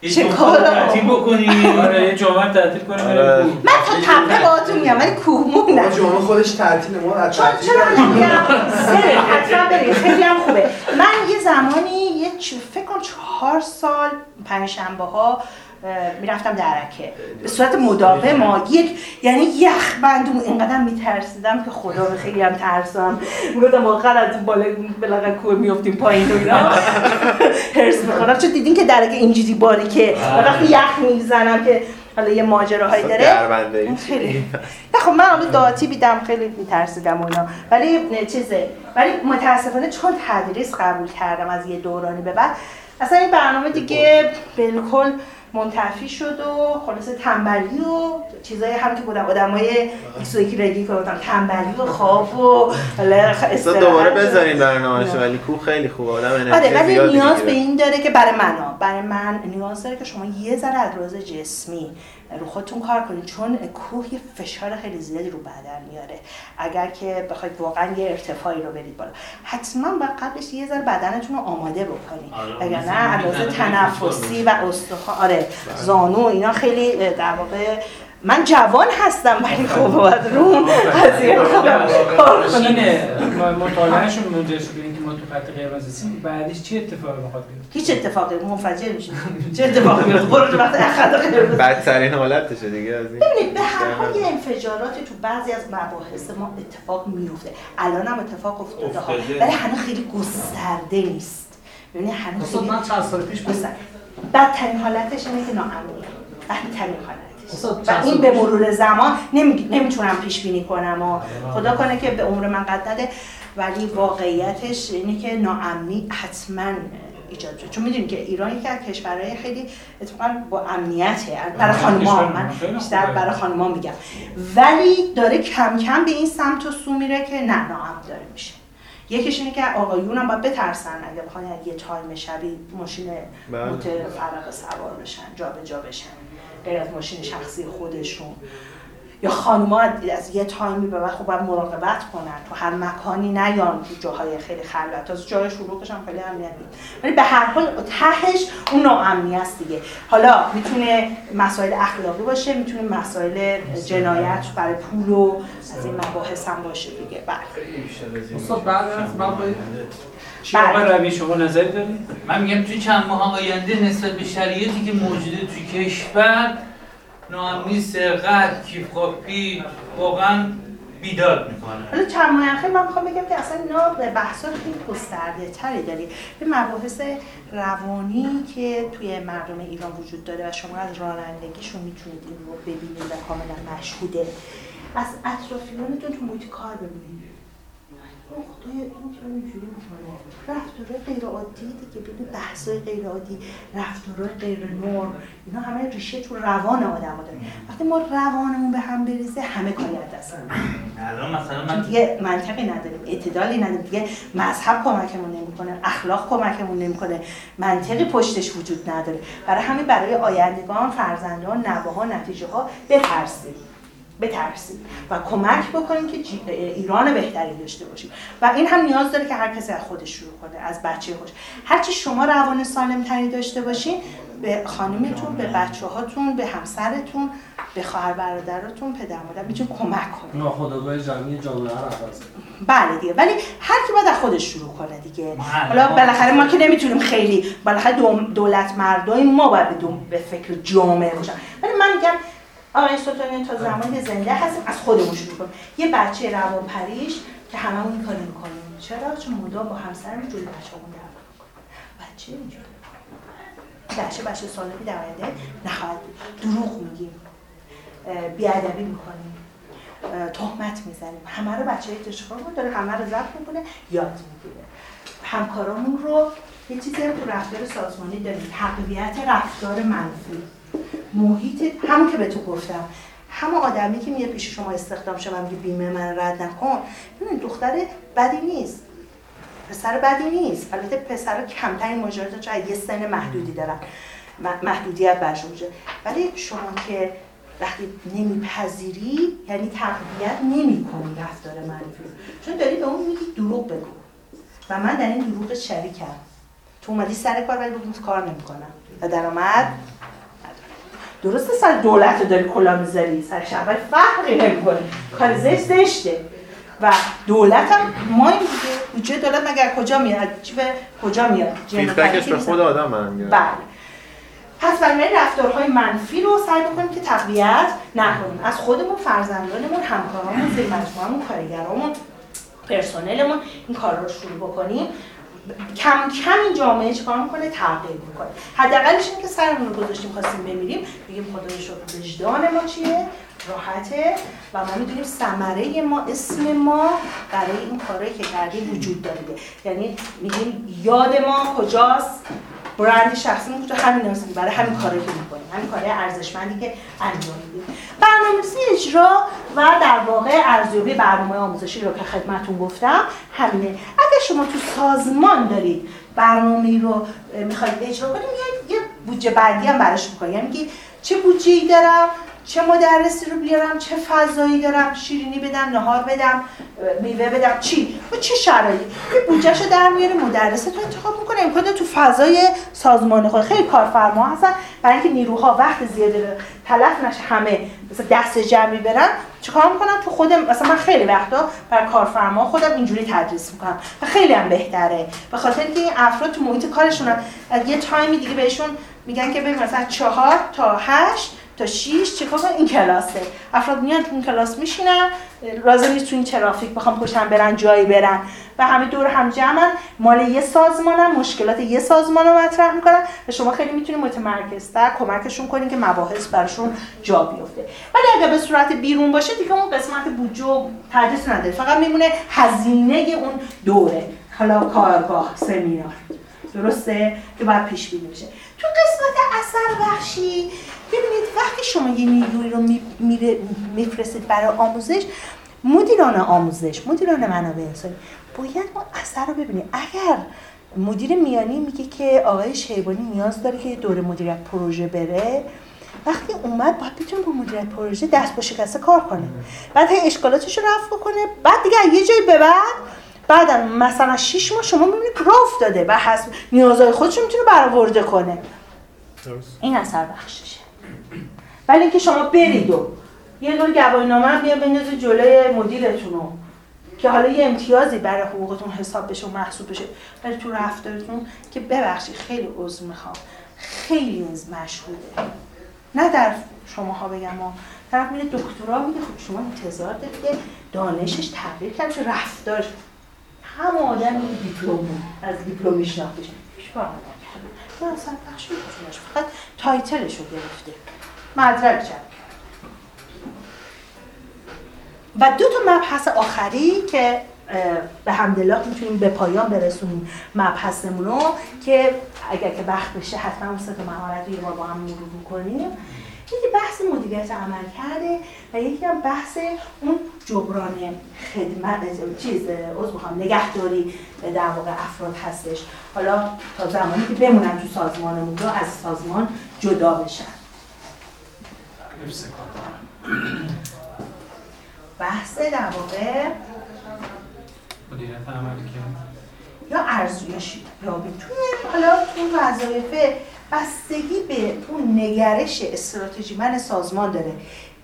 تعطیل بکنیم آره یه جمعه تعطیل کنیم آره. من تا تپه باهاتون میام ولی کوه ما موندم جمعه خودش تعطیل ما از چون چرا میگم بریم حتما بریم خیلی هم خوبه من یه زمانی یه فکر کنم چهار سال پنجشنبه ها می‌رفتم درکه. به صورت مداوم ما یک یعنی یخ بندوم اینقدر میترسیدم که خدا به خیلی هم ترسم. می‌گفتم واقعا از بالا بالاخره کوه میافتیم پایین و اینا. هرس می‌خورم چون دیدین که درکه اینجوری باری که وقتی یخ می‌زنم که حالا یه ماجراهایی داره. خیلی نه خب من حالا داتی بیدم خیلی میترسیدم و اینا ولی چیزه. ولی متاسفانه چون تدریس قبول کردم از یه دورانی به بعد اصلا این برنامه دیگه بالکل منتفی شد و خلاصه تنبلی و چیزایی هم که بودم آدمای ایکس و رگی کنم تنبلی و خواب و حالا دوباره. بذارین برنامه‌شو نه. ولی کوه خیلی خوبه آدم آره انرژی ولی نیاز به این داره که برای من برای من نیاز داره که شما یه ذره از لحاظ جسمی رو خودتون کار کنید چون کوه یه فشار خیلی زیادی رو بدن میاره. اگر که بخواید واقعا یه ارتفاعی رو برید بالا. حتما باید قبلش یه ذره بدنتون رو آماده بکنید. آره، اگر مثل نه از لحاظ می‌زنه تنفسی و استخوان آره زانو اینا خیلی در واقع من جوان هستم ولی خب باید روم قضیه رو کار کنم. اینه مطالعهشون منجر شد به اینکه ما تو خط قرمز هستیم بعدش چه اتفاقی می‌خواد بیفته؟ هیچ اتفاقی منفجر میشه. چه اتفاقی میفته برو تو وقت خط قرمز. بدترین حالتشه دیگه از این. ببینید به هر حال یه انفجاراتی تو بعضی از مباحث ما اتفاق میفته الان هم اتفاق افتاده ها. ولی هنوز خیلی گسترده نیست. ببینید هنوز من چند سال پیش. بدترین حالتش اینه که ناامنیه بدترین حالتش و این به؟ مرور زمان نمی... نمی‌تونم پیش بینی کنم و خدا کنه که به عمر من قد نده ولی واقعیتش اینه که ناامنی حتما ایجاد شد چون می‌دونید که ایران یکی از کشورهای خیلی اتفاقا با امنیته برای خانم‌ها کشور من بیشتر. برای خانم‌ها میگم ولی داره کم کم به این سمت و سو میره که نه ناامن داره میشه یکیش اینه که آقایون هم باید بترسن اگه بخوان یه time شبی ماشین بله. موتور فرق سوار بشن جا به جا بشن غیر از ماشین شخصی خودشون. یا خانوما از یه time ی به بعد خب باید مراقبت کنن. تو هر مکانی نیان تو جاهای خیلی خلوت. تا جای شلوغش هم خیلی امنیت نیست ولی به هر حال تهش اون ناامنی است دیگه. حالا می‌تونه مسائل اخلاقی باشه می‌تونه مسائل جنایت برای پول و از این مباحث هم باشه دیگه. بله. بعد از چی آقای روی شما نظری دارید؟ من میگم توی چند ماه آینده نسبت به شرایطی که موجوده توی کشور ناامنی سرقت کیف کاپی واقعا بیداد می‌کنه. حالا چند ماه اخیر من می‌خوام بگم که اصلا اینا بحثا خیلی گسترده تری داریم یه مباحث روانی که توی مردم ایران وجود داره و شما از رانندگیشون می‌تونید این رو ببینید و کاملا مشهوده. از اطرافیانتون تو محیط کار ببینید. خدای اون چرا اینجوری می‌کنه رفتارهای غیر عادی دیگه ببین بحثای غیر عادی رفتارهای غیر نرم. اینا همه ریشه تو روان آدم داره. وقتی ما روانمون به هم بریزه همه کاری از دست. الان مثلا من دیگه منطقی نداریم اعتدالی نداریم. دیگه مذهب کمکمون نمی‌کنه اخلاق کمکمون نمی‌کنه منطقی پشتش وجود نداره. برای همین برای آیندگان فرزندان نوه‌ها نتیجه ها بترسیم بترسیم و کمک بکنیم که ایران بهتری داشته باشیم. و این هم نیاز داره که هر کسی از خودش شروع کنه از بچه خودش هرچی شما روان سالم تری داشته باشین به خانمتون به بچه هاتون به همسرتون به خواهر برادراتون پدر مادر می‌تونید کمک کنید. ناخودآگاه جمعی جامعه رو بله دیگه. ولی هر کی باید از خودش شروع کنه دیگه. بله. حالا بالاخره ما که نمی‌تونیم خیلی بالاخره دولت مردای ما باید به فکر جامعه باشن. ولی من میگم آقای سلطانی تا زمانی که زنده هستیم از خودمون شروع کنیم. یه بچه روان پریش که هممون این کارو می‌کنیم. چرا؟ چون مدام با همسرم جوری بچه‌مون دعوا می‌کنیم بچه اینجوری. بچه بچه سالمی در آینده نخواهد دروغ میگیم. بیادبی می‌کنیم. تهمت می‌زنیم. همه رو بچه تشخیصمون داره همه رو ضبط می‌کنه یاد می‌گیره. همکارامون رو یه چیزی هم تو رفتار سازمانی داریم. تقویت رفتار منفی. محیط همون که به تو گفتم. همون آدمی که میاد پیش شما استخدام و میگه بیمه من رد نکن. ببین دختر بدی نیست. پسر بدی نیست. البته پسر کمترین ماجرات چون یه سن محدودی دارن. محدودیت وجود ولی شما که وقتی نمیپذیری یعنی تقویت نمی کنی رفتار منفی. چون داری به اون میگی دروغ بگو. و من در این دروغ شریکم. تو اومدی سر کار ولی کار نمی‌کنم. و درآمد. درسته سر دولت رو داری کلا می‌ذاری سر شهر فرقی نمی‌کنه. کار زشت زشته. و دولت هم ما این بودجه دولت مگر کجا میاد؟ جیب کجا میاد؟ فیدبکش به. خود آدم برمیگرده. بله. پس بنابراین رفتارهای منفی رو سعی بکنیم که تقویت نکنیم. از خودمون فرزندانمون همکارامون زیر مجموعهمون کارگرامون پرسنلمون این کار رو شروع بکنیم. کم کم این جامعه چیکار می‌کنه؟ تغییر می‌کنه. حداقلش این که سرمون رو گذاشتیم خواستیم بمیریم. بگیم خدای شکر وجدان ما چیه؟ راحته. و ما می‌دونیم ثمره ما اسم ما برای این کارهایی که کردیم وجود داره. یعنی میگیم یاد ما کجاست؟ برند شخصی تو همین هستیم برای همین کاری که می‌کنیم. همین کارهای ارزشمندی که انجام میدیم. برنامه‌ریزی اجرا و در واقع ارزیابی برنامه آموزشی رو که خدمتون گفتم همینه. اگر شما تو سازمان دارید برنامه رو می‌خواید اجرا کنید یه بودجه بندی هم براش می‌کنید. یعنی چه بودجه دارم؟ چه مدرسی رو بیارم چه فضایی دارم شیرینی بدم نهار بدم میوه بدم چی؟ و چه شرایطی؟ یه بودجهشو در میاره مدرس تو انتخاب می‌کنه. امکان تو فضای سازمان خود. خیلی کارفرما هستن. برای اینکه نیروها وقت زیاده تلف نشه همه مثلا دست جمعی برن چیکار می‌کنم تو خودم مثلا من خیلی وقتا بر کارفرما خودم اینجوری تدریس می‌کنم و خیلی هم بهتره. به خاطر اینکه این افراد تو محیط کارشون یه تایمی دیگه بهشون میگن که ببین مثلا چهار تا هشت تا 6 چیکار این کلاسه. افراد میان تو کلاس میشینن لازم نیست تو این ترافیک بخوام پشتن برن جایی برن. و همه دور هم جمعن. مال یه سازمانن مشکلات یه سازمان رو مطرح می‌کنن و شما خیلی می‌تونید متمرکزتر کمکشون کنین که مباحث براشون جا بیفته. ولی اگر به صورت بیرون باشه دیگه اون قسمت بودجه و تدریس نداره. فقط میمونه هزینه اون دوره. حالا کارگاه سمینار. درسته؟ که باید پیش بینی تو قسمت اثر بخشی ببینید وقتی شما یه نیروی رو میفرستید برای آموزش مدیران آموزش مدیران منابع انسانی باید ما اثر رو ببینید اگر مدیر میانی میگه که آقای شیبانی نیاز داره که دور مدیریت پروژه بره وقتی اومد باید بتونه با مدیریت پروژه دست با شکسته کار کنه. بعد اشکالاتش رو رفع بکنه بعد دیگه یه جایی به بعد بعد مثلا 6 ماه شما می‌بینید راه افتاده و حسب نیازهای خودش می‌تونه برآورده کنه. این اثر بخششه. ولی اینکه شما برید و یه دور گواهینامه بیا بندازید جلوی مدیرتون که حالا یه امتیازی برای حقوقتون حساب بشه و محسوب بشه. ولی تو رفتارتون که ببخشید خیلی عذر می‌خوام. خیلی مشهوده. نه در شماها بگم ما طرف میره دکترا میگه خب شما انتظار دارید که دانشش تغییر کرد چه رفتار هم آدم دیپلم از دیپلم میشناختش هیچ کار نه اصلا بخش فقط تایتلش رو گرفته. مدرک جمع و دو تا مبحث آخری که به همدلله می‌تونیم به پایان برسونیم. مبحثمون رو که اگر که وقت بشه حتما اون سه تا مهارت رو یه بار با هم مرور کنیم. یکی بحث مدیریت عمل کرده و یکی هم بحث اون جبران خدمت چیز از بخوام نگهداری در واقع افراد هستش. حالا تا زمانی که بمونن تو سازمانمون رو از سازمان جدا بشن. بحث در واقع مدیریت عمل یا ارزیابی یا توی حالا تو وظایف بستگی به اون نگرش استراتژی من سازمان داره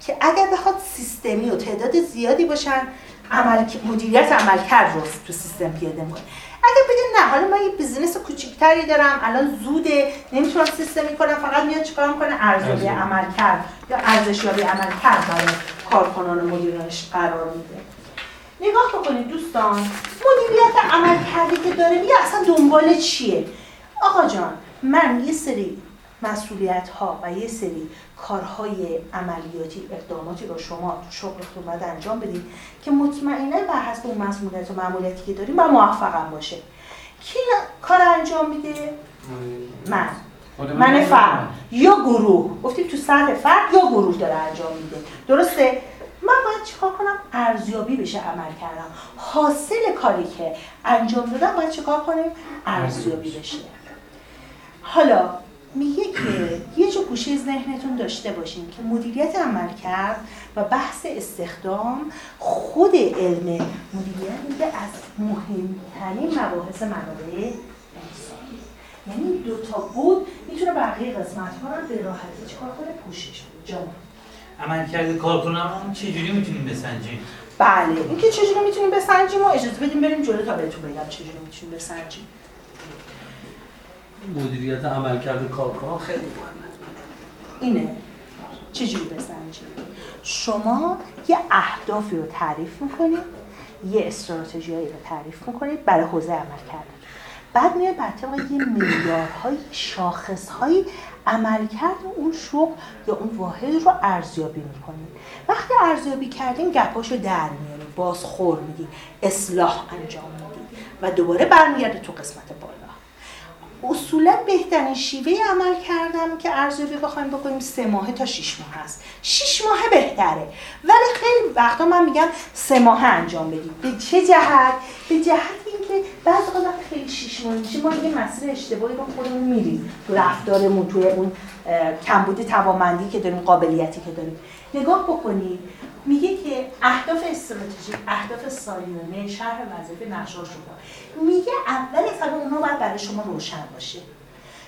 که اگر بخواد سیستمی و تعداد زیادی باشن عمل مدیریت عملکرد رو تو سیستم پیاده می‌کنه. اگر بگه نه حالا من یه بیزینس کوچیکتری دارم الان زوده نمی‌تونم سیستمی کنم فقط میاد چیکار می‌کنه؟ ارزیابی عملکرد یا ارزشیابی عملکرد برای کارکنان مدیرانش قرار میده. نگاه بکنید دوستان مدیریت عملکردی که داره میگه اصلا دنبال چیه؟ آقا جان من یه سری مسئولیت ها و یه سری کارهای عملیاتی اقداماتی رو شما شغلتون باید انجام بدید که مطمئنا بر حسب اون مسئولیت و معمولیتی که داریم و موفقم باشه. کی کار انجام میده؟ من. من فرد. یا گروه. گفتیم تو سطح فرد یا گروه داره انجام میده. درسته؟ من باید چیکار کنم؟ ارزیابی بشه عمل کردم. حاصل کاری که انجام دادم باید چیکار کنیم؟ ارزیابی بشه. حالا میگه که یه جو گوشه ذهنتون داشته باشین که مدیریت عمل کرد و بحث استخدام خود علم مدیریت میگه از مهمترین مباحث منابع انسانی. یعنی دو تا بود می‌تونه بقیه قسمت ها رو به راحتی چیکار کنه؟ پوشش بده عمل کرده کارکنان چجوری می‌تونیم بسنجیم؟ بله. اینکه چجوری می‌تونیم بسنجیم و اجازه بدیم بریم جلو تا بهتون بگم چجوری می‌تونیم بسنجیم. مدیریت عملکرد کارکنان خیلی مهمه. اینه. چجوری بسنجیم شما یه اهدافی رو تعریف می‌کنید یه استراتژیایی رو تعریف می‌کنید برای حوزه عمل کردن بعد میاد بر طبق یه معیارهای شاخصهایی عملکرد اون شغل یا اون واحد رو ارزیابی می‌کنیم وقتی ارزیابی کردیم گپاشو در میاریم بازخور میدیم اصلاح انجام میدیم. و دوباره برمیگرده تو قسمت اصولا بهترین شیوه عمل کردم که ارزیابی بخوایم بکنیم سه ماه تا شیش ماه هست شیش ماه بهتره. ولی خیلی وقتا من میگم سه ماه انجام بدیم. به چه جهت؟ به جهت اینکه بعض وقت خیلی شیش ماه میشه ما یه مسیر اشتباهی رو خودمون میریم. تو رفتارمون توی اون کمبود توامندی که داریم قابلیتی که داریم. نگاه بکنید میگه که اهداف استراتژیک اهداف سالیانه شرح وظیفه نقشه شده میگه اول از همه اونها باید برای شما روشن باشه.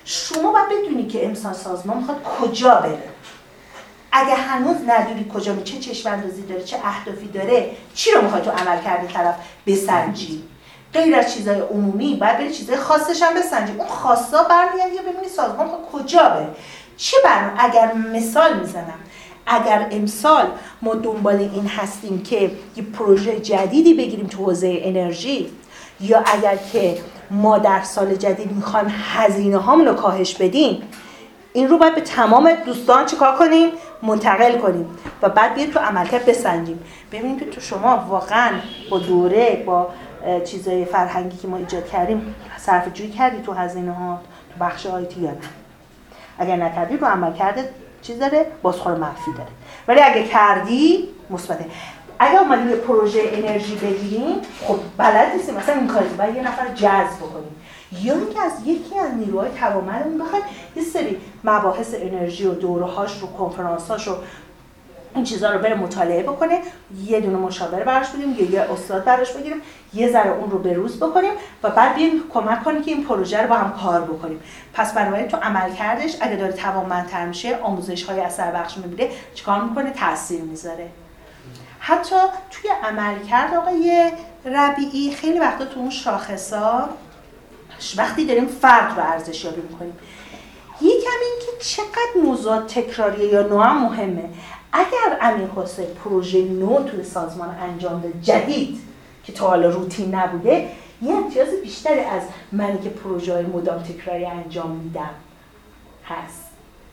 شما باید بدونی که امسال سازمان می‌خواد کجا بره. اگه هنوز ندونی کجا می چه چشم اندازی داره چه اهدافی داره چی رو می‌خواد تو عمل کرده طرف؟ بسنجی. غیر از چیزای عمومی باید بری چیزای خاصش هم بسنجی. اون خاصا برمیاد یا ببینی سازمان کجا بره. چه برنامه اگر مثال می‌زنم. اگر امسال ما دنبال این هستیم که یه پروژه جدیدی بگیریم تو حوزه انرژی یا اگر که ما در سال جدید می‌خوایم هزینه هامون رو کاهش بدیم این رو باید به تمام دوستان چیکار کنیم؟ منتقل کنیم و بعد بیاید تو عملکرد بسنجیم. ببینید که تو شما واقعا با دوره با چیزای فرهنگی که ما ایجاد کردیم صرف جویی کردی تو هزینه ها تو بخش آیتی یا نه؟ اگر نکردی رو عملکرد چیز داره بازخور منفی داره. ولی اگه کردی مثبته. اگه اومدیم یه پروژه انرژی بگیریم خب بلد نیستیم مثلا این کاری باید یه نفر جذب کنیم یا اینکه از یکی از نیروهای توانمندمون بخوایم یه سری مباحث انرژی و دورهاش رو کنفرانساش رو این چیزها رو بره مطالعه بکنه یه دونه مشاوره براش بدیم یا یه استاد براش بگیریم یه ذره اون رو بروز بکنیم و بعد بیایم کمک کنیم که این پروژه رو با هم کار بکنیم. پس بنابراین تو عمل کردش اگه داره توانمندتر میشه آموزش های اثر بخش می‌بینه چیکار می‌کنه؟ تاثیر می‌ذاره. حتی توی عمل کرد آقای ربیعی خیلی وقتا تو اون شاخصا وقتی داریم فرد رو ارزشیابی می‌کنیم. یکم این که چقدر موضوع تکراریه یا نوع مهمه. اگر امیر حسین پروژه نو توی سازمان انجام ده جدید که تا حالا روتین نبوده یه امتیاز بیشتری از منی که پروژه های مدام تکراری انجام میدم هست.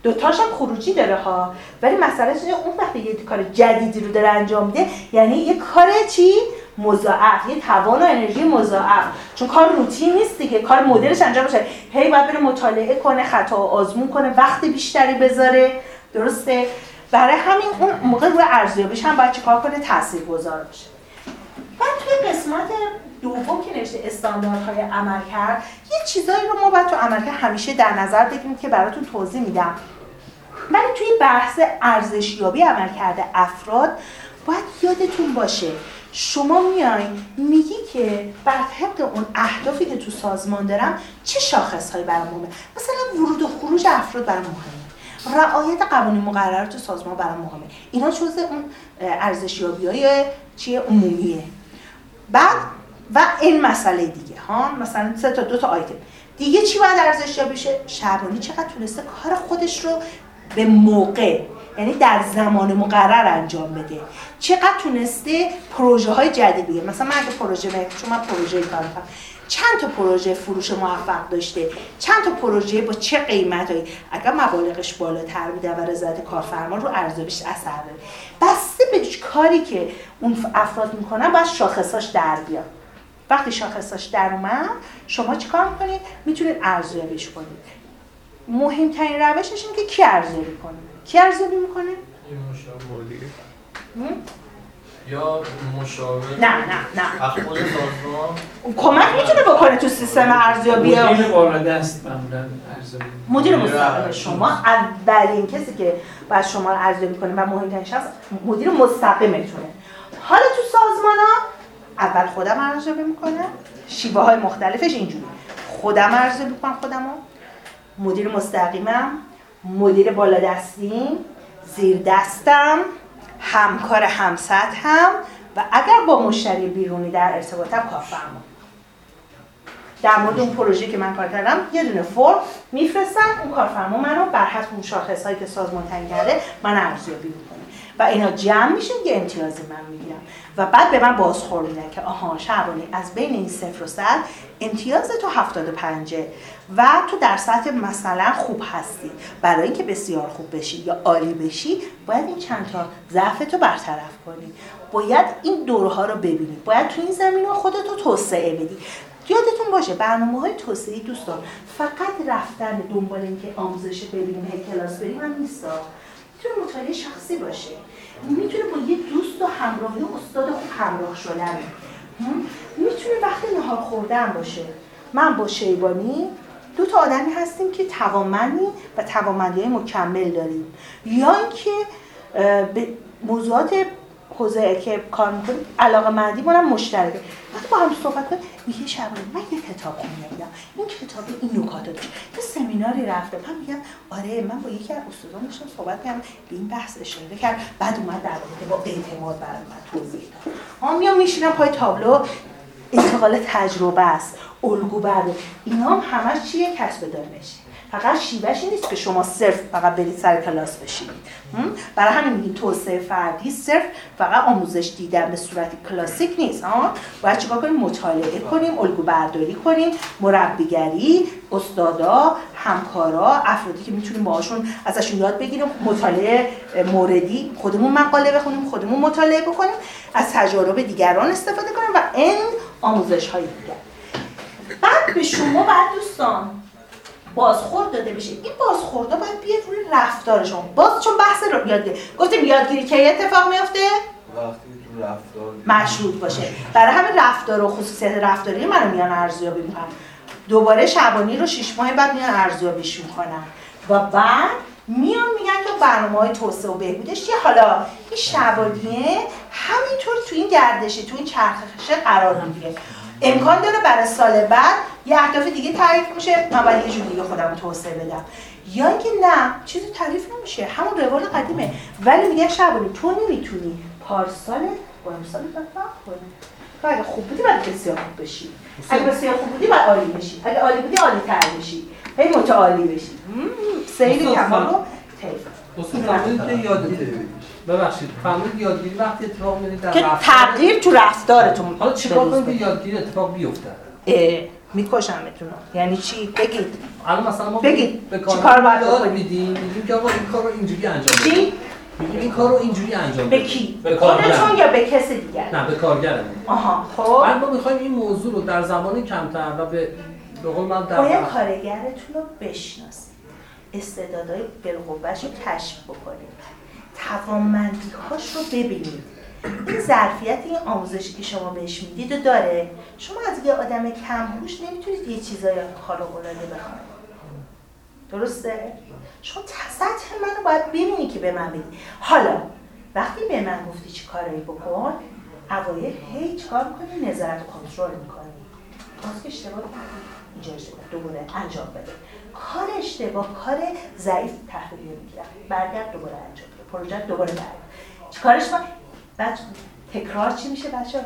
دوتاش هم خروجی داره ها ولی مسئله اون وقتی یه کار جدیدی رو داره انجام میده یعنی یه کار چی؟ مضاعف یه توان و انرژی مضاعف. چون کار روتین نیست دیگه کار مدلش انجام بشه هی باید بره مطالعه کنه خطا آزمون کنه وقت بیشتری بذاره. درسته؟ برای همین اون موقع روی ارزیابیش هم باید چیکار کنه؟ تاثیرگذار بشه بعد توی قسمت دوم که نوشته استانداردهای عمل کرد یه چیزایی رو ما باید تو عمل کرد همیشه در نظر بگیریم که براتون توضیح میدم. ولی توی بحث ارزشیابی عمل کرده افراد باید یادتون باشه شما میای میگی که بر طبق اون اهدافی که تو سازمان دارم چه شاخصهایی برام مهمه؟ مثلا ورود و خروج افراد برام مهمه. رعایت قوانین مقررات سازمان برام مهمه اینا جزء اون ارزشیابی های چیه عمومیه. بعد و این مسئله دیگه ها؟ مثلا سه تا دو تا آیتم. دیگه چی باید ارزشیابی بشه شهربانی چقدر تونسته کار خودش رو به موقع یعنی در زمان مقرر انجام بده؟ چقدر تونسته پروژه های جدید بگه مثلا من پروژه چون من پروژه کار چند تا پروژه فروش موفق داشته؟ چند تا پروژه با چه قیمتایی اگر مبالغش بالاتر بوده و رضایت کارفرما رو ارزیابیش اثر داره. بسته به کاری که اون افراد می‌کنن باید شاخصاش در بیاد. وقتی شاخصاش در اومد شما چیکار می‌کنید؟ می‌تونید ارزیابیش کنید. مهمترین روشش اینه که کی ارزیابی کنه؟ کی ارزیابی می‌کنه؟ یا مشاور نه نه نه. خود سازمان؟ کمک می‌تونه بکنه تو سیستم ارزیابی؟ مدیر بالا دست معمولا ارزیابی. مدیر مستقیم شما اولین کسی که باید شما رو ارزیابی کنه و مهمترین شخص مدیر مستقیمتونه حالا تو سازمان ها اول خودم ارزیابی می‌کنه شیوه های مختلفش اینجوری. خودم ارزیابی می‌کنم خودمو. مدیر مستقیمم. مدیر بالا دستیم. زیر دستم. همکار همسط هم و اگر با مشتری بیرونی در ارتباطم کارفرما. در مورد اون پروژه که من کار کردم یه دونه فرم میفرستن اون کارفرما منو بر حسب اون شاخص هایی که سازمان تعیین کرده من ارزیابی می‌کنه. و اینا جمع میشه یه امتیازی من می‌گیرم. و بعد به من بازخور میدن که آها شعبانی از بین این صفر و صد امتیاز تو 75 و تو در سطح مثلا خوب هستی. برای اینکه بسیار خوب بشی یا عالی بشی باید این چند تا ضعف تو برطرف کنی. باید این دورها رو ببینی. باید تو این زمین خودت رو توسعه بدی. یادتون باشه برنامه های توسعه دوستان فقط رفتن دنبال اینکه آموزش ببینیم هی کلاس بریم هم نیستا می‌تونه مطالعه شخصی باشه. می‌تونه با یه دوست و همراهی و استاد خوب همراه شدن. می‌تونه وقت نهار خوردن باشه. من با شیبانی دو تا آدمی هستیم که توانمندی و توانمندی های مکمل داریم. یا اینکه به موضوعات حوزه که کار می‌کنیم علاقه مندی مونم مشترکه. وقتی با هم صحبت کنیم میگه شبانه من یه کتاب خوندم این کتاب این نکات داره یه سمیناری رفته. من میگم آره من با یکی از استادان داشتم صحبت کردم. به این بحث اشاره کرد. بعد اومد در واقع با اعتماد برای من توضیح داد. ها میام میشینم پای تابلو. انتقال تجربه است الگو برده اینا هم همش چیه؟ کسب دانشه فقط شیوهش نیست که شما صرف فقط برید سر کلاس بشینید. برای همین میگیم توسعه فردی صرف فقط آموزش دیدن به صورت کلاسیک نیست ها؟ باید چیکار کنیم؟ مطالعه کنیم الگو برداری کنیم. مربیگری استادا همکارا افرادی که می‌تونیم باهاشون ازشون یاد بگیریم. مطالعه موردی خودمون مقاله بخونیم خودمون مطالعه بکنیم. از تجارب دیگران استفاده کنیم و این آموزش های دیگر. بعد به شما بعد دوستان بازخورد داده بشه. این بازخوردا باید بیاد روی رفتار شما باز چون بحث رو یادگیری گفتیم یادگیری کی اتفاق تو رفتار مشروط باشه. برای همین رفتار و خصوصیت رفتاری منو میان ارزیابی می‌کنن. دوباره شبانی رو شش ماه بعد میان ارزیابیش می‌کنن. و بعد میان میگن که برنامه های توسعه و بهبودش چیه؟ حالا این شبانیه همینطور تو این گردشه تو این چرخشه قرار می‌گیره. امکان داره برای سال بعد یه اهداف دیگه تعریف میشه. من باید یه جور دیگه خودم توسعه بدم. یا اینکه نه چیزی تعریف نمیشه. همون روال قدیمه. ولی میگه شبانی تو نمی‌تونی پارسال فرق کنه تو اگه خوب بودی باید بسیار خوب بشی. اگه بسیار خوب بودی باید عالی بشی. اگه عالی بودی عالی تر بشی. هی متعالی بشی سیل کمال رو که یادته ببخشید. فرمودید یادگیری وقتی اتفاق میفته در که تغییر تو رفتارتون حالا چیکار کنید که یادگیری اتفاق بیفته؟ میکشمتون. یعنی چی؟ بگید. الان مثلا ما بگید. به چیکار باید بکنید؟ میدیم؟ میگیم که آقا این کار رو اینجوری انجام چی؟ میگیم این کار رو اینجوری انجام به کی؟ به خودتون کارگر یا به کس دیگر؟ نه به کارگرمون آها خب. بعد ما می‌خوایم این موضوع رو در زمان کمتر و به باید کارگرتون رو بشناسید. استعدادهای بالقوهش رو کشف بکنید. توانمندی هاش رو ببینید. این ظرفیت این آموزشی که شما بهش می‌دید و داره. شما از یه آدم کمهوش نمی‌تونید یه چیزای خارق العاده بخواید. درسته؟ شما سطح منو باید ببینی که به من بگی حالا وقتی به من گفتی چی کارایی بکن اوایل هی چیکار می‌کنی نظارت و کنترل می‌کنی. باز که اشتباه اینجا اشتباه دوباره انجام بده. کار اشتباه کار ضعیف تحویل می‌گیرم. برگرد دوباره انجام بده. پروژه دوباره برگرد. چیکارش کن بعد تکرار چی میشه بچه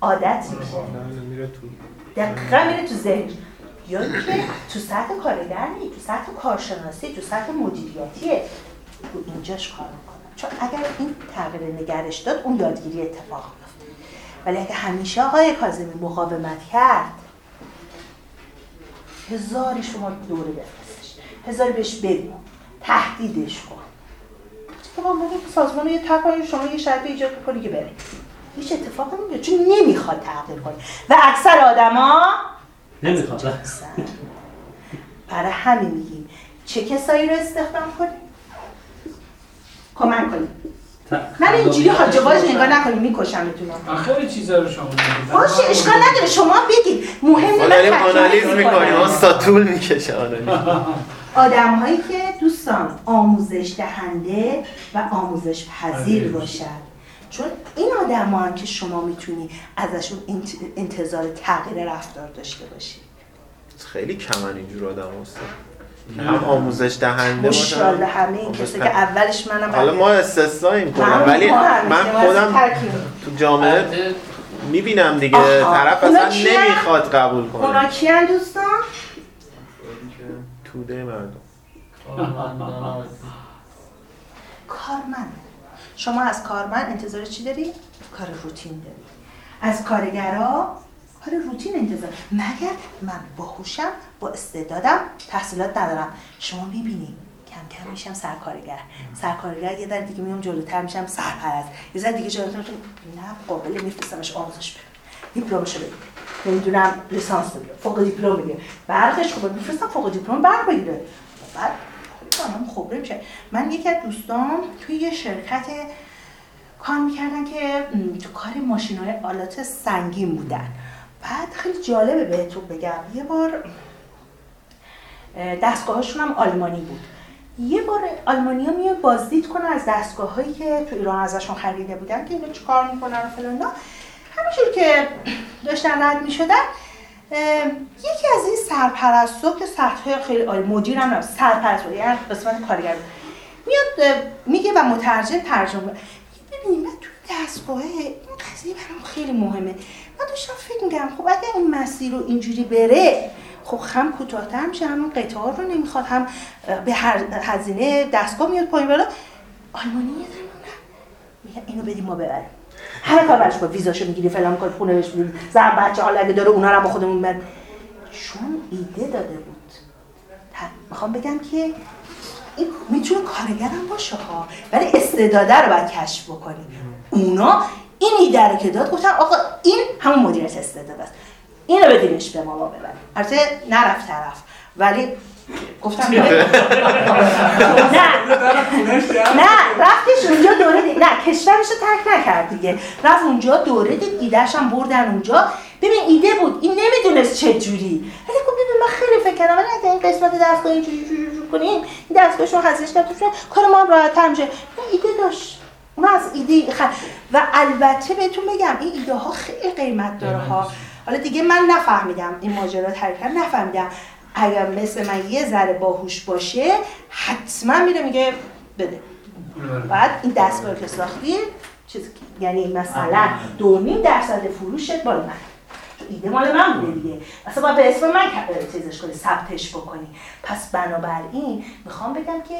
عادت میشه. تو دقیقا میره تو ذهن یا اینکه تو سطح کارگر نی تو سطح کارشناسی تو سطح مدیریتیه. اینجاش کار می‌کنم. چون اگر این تغییر نگرش داد اون یادگیری اتفاق میفته ولی اگه همیشه آقای کاظمی مقاومت کرد هزاری شما دوره بفرستش. هزاری بهش بگو تهدیدش کن. اتفاقا موقع که سازمان یه تقایی شما یه شرط ایجاد کنی که بره هیچ اتفاقی نمیفته چون نمی‌خواد تغییر کنه. و اکثر آدما نمی‌خواد. برای همین میگیم. چه کسایی رو استخدام کنیم؟ کمک کنیم. من اینجوری حاجه باز نگاه نکنیم می‌کشم می‌تونم خیلی چیزا رو شما باشه اشکال نداره. شما بگید. مهم نیست داریم آنالیز می‌کنیم. استاد طول می‌کشه آنالیز. آدم هایی که دوستان آموزش دهنده و آموزش پذیر باشن. چون این آدم که شما می‌تونی ازشون انت- انتظار تغییر رفتار داشته باشی. خیلی کمن اینجور آدم استاد. هم آموزش دهنده باشن. همه این کسی که اولش منم حالا ما استثنائیم کنم ولی من خودم. تو جامعه می‌بینم دیگه آها. طرف اونا اصلا؟ نمی‌خواد قبول اونا کنه کیان دوستان؟ توده مردم کارمند شما از کارمند انتظار چی داری؟ کار روتین داری از کارگرا کار روتین انتظار. مگر من باهوشم با استعدادم تحصیلات ندارم؟ شما می‌بینی کم کم میشم سرکارگر. سرکارگر یه در دیگه میام جلوتر میشم سرپرست. یه ذره دیگه جلوتر میشم. نه قابل میفرستمش آموزش بده. دیپلمشو بگیره نمی‌دونم لیسانس بگیره فوق دیپلم بگیره برقش خوبه میفرستم فوق دیپلم برق بگیره. بعد خانم خبره میشه. من یکی از دوستان توی یه شرکت کار می‌کردن که تو کار ماشین های آلات سنگین بودن. بعد خیلی جالبه بهتون بگم یه بار اه، دستگاهاشون هم آلمانی بود یه بار آلمانیا میان بازدید کنن از دستگاه هایی که تو ایران ازشون خریده بودن که اینا چیکار می‌کنن و فلان. همینجور که داشتن رد می‌شدن یکی از این سرپرستا که سطح خیلی عالی مدیر هم سرپرست بود یعنی قسمت کارگر میاد میگه و مترجم ترجمه. ببینید من تو دستگاه این قضیه برام خیلی مهمه من داشتم فکر می‌کردم خب اگه این مسیر رو اینجوری بره خب هم کوتاه‌تر میشه هم قطار رو نمی‌خواد هم به هر هزینه دستگاه میاد پایین بالا. آلمانی یه میگه اینو بدیم ما ببریم. همه کار برش کن ویزاشو می‌گیری فلان می‌کنی خونه بهش میدی. زن بچه حالا اگه داره اونا رو با خودمون بر چون ایده داده بود. می‌خوام بگم که این می‌تونه کارگرم باشه ها. ولی استعداده رو باید کشف بکنی. اونا این ایده رو که داد گفتن آقا این همون مدیریت استعداد است. اینو بدینش به ما ببریم البته نرفت طرف. ولی گفتم نه. نه. رفتش اونجا دوره دید. نه کشورش رو ترک نکرد دیگه. رفت اونجا دوره دید ایدهش هم بردن اونجا. ببین ایده بود. این نمی‌دونست چه جوری. ولی خب ببین من خیلی فکر کردم. ولی این قسمت دستگاه اینجوری جوری جوری کنیم این دستگاهشون خزش کرد تو کار ما هم راحت میشه. ایده داشت. اون از ایده خ... و البته بهتون بگم این ایده ها خیلی قیمت داره ها. حالا دیگه من نفهمیدم این ماجرا حرکت نفهمیدم. اگر مثل من یه ذره باهوش باشه حتما میره میگه بده. بعد این دستگاه که ساختی چیز یعنی مثلا دو نیم درصد فروشت مال من. ایده مال من بوده دیگه. اصلا باید به اسم من چیزش کنی ثبتش بکنی. پس بنابراین می‌خوام بگم که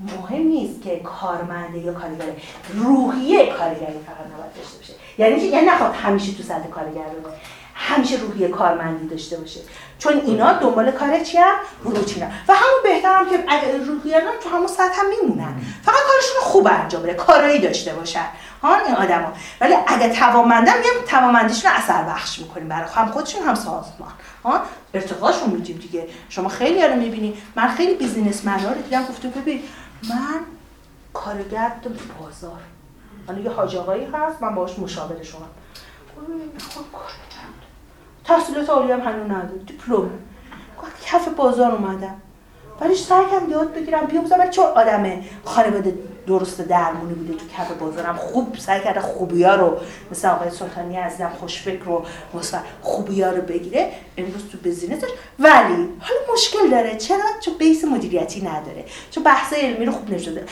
مهم نیست که کارمنده یا کارگره روحیه کارگری فقط نباید داشته باشه. یعنی که یعنی نخواد همیشه تو سطح کارگر رو همیشه روحیه کارمندی داشته باشه. چون اینا دنبال کار چی هم و همون بهترم که اگر روحیه تو همون سطح هم میمونن. فقط کارشون خوب انجام بده. کارایی داشته باشن. ها این آدما. ولی اگه توانمندن میام توانمندیشون رو اثر بخش می‌کنیم برای هم خودشون هم سازمان. ها ارتقاشون میدیم دیگه. شما خیلی رو می‌بینی. من خیلی بیزینسمن رو دیدم. گفته ببین من کارگر تو بازار. حالا یه حاج آقایی هست من باهاش مشاور شدم. خب تحصیلات عالی هم هنوز نداره دیپلم. کف بازار اومدم. ولی سعی کردم یاد بگیرم. بیاموزم ولی چون آدم خانواده درست درمونی بوده تو کف بازارم. خوب سعی کرده خوبیا رو مثل آقای سلطانی عزیزم خوشفکر و مثبت خوبیا رو بگیره. امروز تو بزینسش ولی حالا مشکل داره. چرا؟ چون بیس مدیریتی نداره. چون بحث علمی رو خوب نشده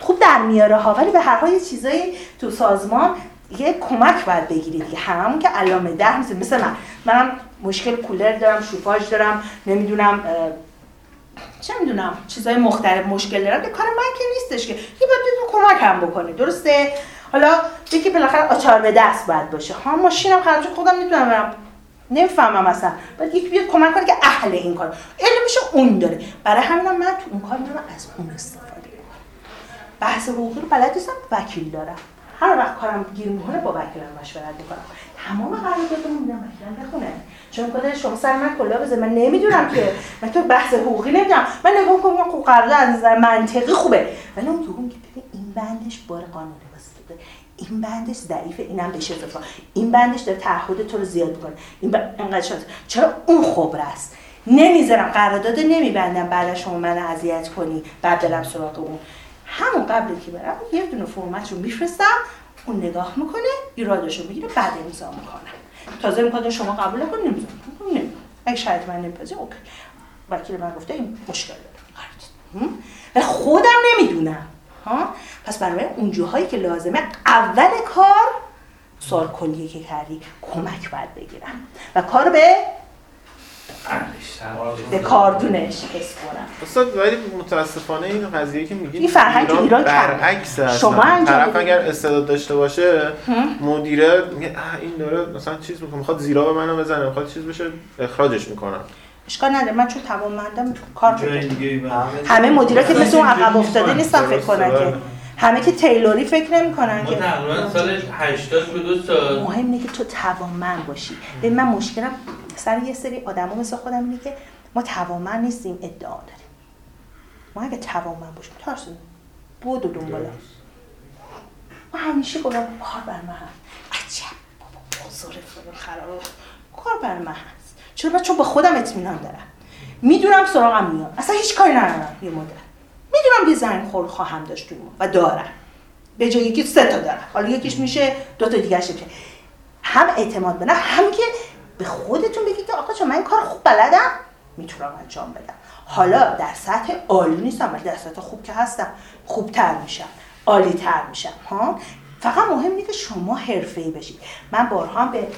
خوب در میاره ها. ولی به هر حال چیزایی تو سازمان یه کمک باید بگیری دیگه. همون که علامه ده مثل من. منم مشکل کولر دارم شوفاژ دارم نمی‌دونم چه می‌دونم چیزای مختلف مشکل دارم که کار من که نیستش که. یه باید کمک هم بکنه درسته؟ حالا یکی بالاخره آچار به دست باید باشه. ها ماشینم خراب خودم نمی‌تونم برم. نمی‌فهمم اصلا. باید یکی بیاد کمک کنه که اهل این کار. علمش اون داره. برای همینم من تو اون کار می‌تونم از اون استفاده کنم بحث حقوقی رو بلد نیستم وکیل دارم. هر وقت کارم گیر می‌کنه با وکیلم مشورت می‌کنم. تمام قراردادمو میدم وکیلم بخونه. چون کده شما سر من کلا بزن. من نمی‌دونم که من تو بحث حقوقی نمی‌دونم. من نگاه کنم خب قرارداد از نظر منطقی خوبه. ولی اون تو که ببین این بندش بار قانونی واسه این بندش ضعیفه اینم بشه اتفاق این بندش داره تعهد تو رو زیاد می‌کنه. این ب... انقدر شد چرا اون خبر است؟ نمی‌ذارم. قرارداد نمیبندم. بعد شما من اذیت کنی. بعد دلم سراغ اون. همون قبل که برم یه دونه فرمت رو میفرستم اون نگاه می‌کنه ایرادش رو می‌گیره بعد امضا می‌کنه. تازه می‌کنه شما قبول کنید نمی‌ذارم نمی‌کنه اگه شاید من نمیپذیر اوکی. وکیل من گفته این مشکل داره. ولی خودم نمی‌دونم. ها؟ پس برای اون جاهایی که لازمه اول کار سوال کلیه که کردی کمک باید بگیرم. و کار به به کاردونش بسپرم استاد ولی متاسفانه این قضیه که میگید این فرهنگ ایران کمه. برعکس شما انجام طرف. اگر استعداد داشته باشه مدیره میگه این داره مثلا چیز می‌کنه می‌خواد زیرا به منو بزنه می‌خواد چیز بشه اخراجش می‌کنم. اشکال نداره. من چون توانمندم کار همه مدیرا که مثل اون عقب افتاده نیستن فکر کنن که. همه که تیلوری فکر نمی‌کنن که تقریبا سال 80 به دو سال. مهم اینه که تو توانمند باشی. به من مشکلم سر یه سری آدما مثل خودم اینه که ما توانمند نیستیم ادعا داریم. ما اگه توانمند باشیم ترسون بود و دنبالا ما همیشه گفتم کار بر من هست. عجب بابا بازار فلان خرابه کار بر من هست. چرا؟ چون به خودم اطمینان دارم. می‌دونم سراغم میاد. اصلا هیچ کاری ندارم. یه مدت. می‌دونم یه زنگ خور خواهم داشت تو و دارم. به جای یکی سه تا دارم. حالا یکیش میشه دو تا دیگه میشه. هم اعتماد به نفس هم که به خودتون بگید که آقا چون من این کار خوب بلدم. می‌تونم انجام بدم. حالا در سطح عالی نیستم ولی در سطح خوب که هستم. خوبتر میشم. عالی تر میشم. ها؟ فقط مهم اینه که شما حرفه‌ای بشید. من بارها هم به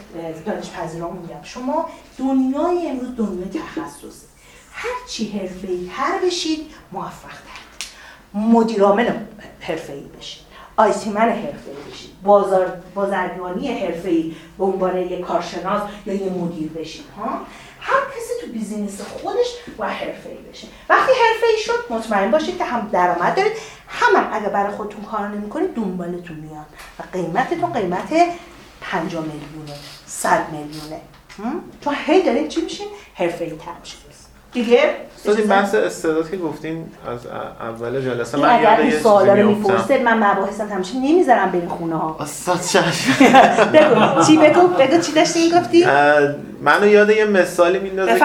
دانش میگم شما دنیای امروز دنیای تخصصه هر چی حرفه‌ای هر بشید موفق مدیر عامل حرفه‌ای بشید آیسیمن حرفه‌ای بشید بازار بازرگانی حرفه‌ای به عنوان یک کارشناس یا یه مدیر بشید ها؟ هر کسی تو بیزینس خودش با حرفه‌ای بشه. وقتی حرفه‌ای شد مطمئن باشید که هم درآمد دارید. هم اگه برای خودتون کار نمی‌کنید دنبالتون میان و قیمتتون قیمت 5 میلیونه 100 میلیونه؟ چون هی دارید چی میشین؟ حرفه‌ای تر میشید دیگه استاد این بحث استعداد که گفتیم از اول جلسه من اگر یاد یه سوالا رو می‌پرسه من مباحثم همیشه نمی‌ذارم بریم خونه ها. استاد چش بگو چی بگو؟ بگو چی داشتی گفتی منو یاد یه مثالی میندازه که.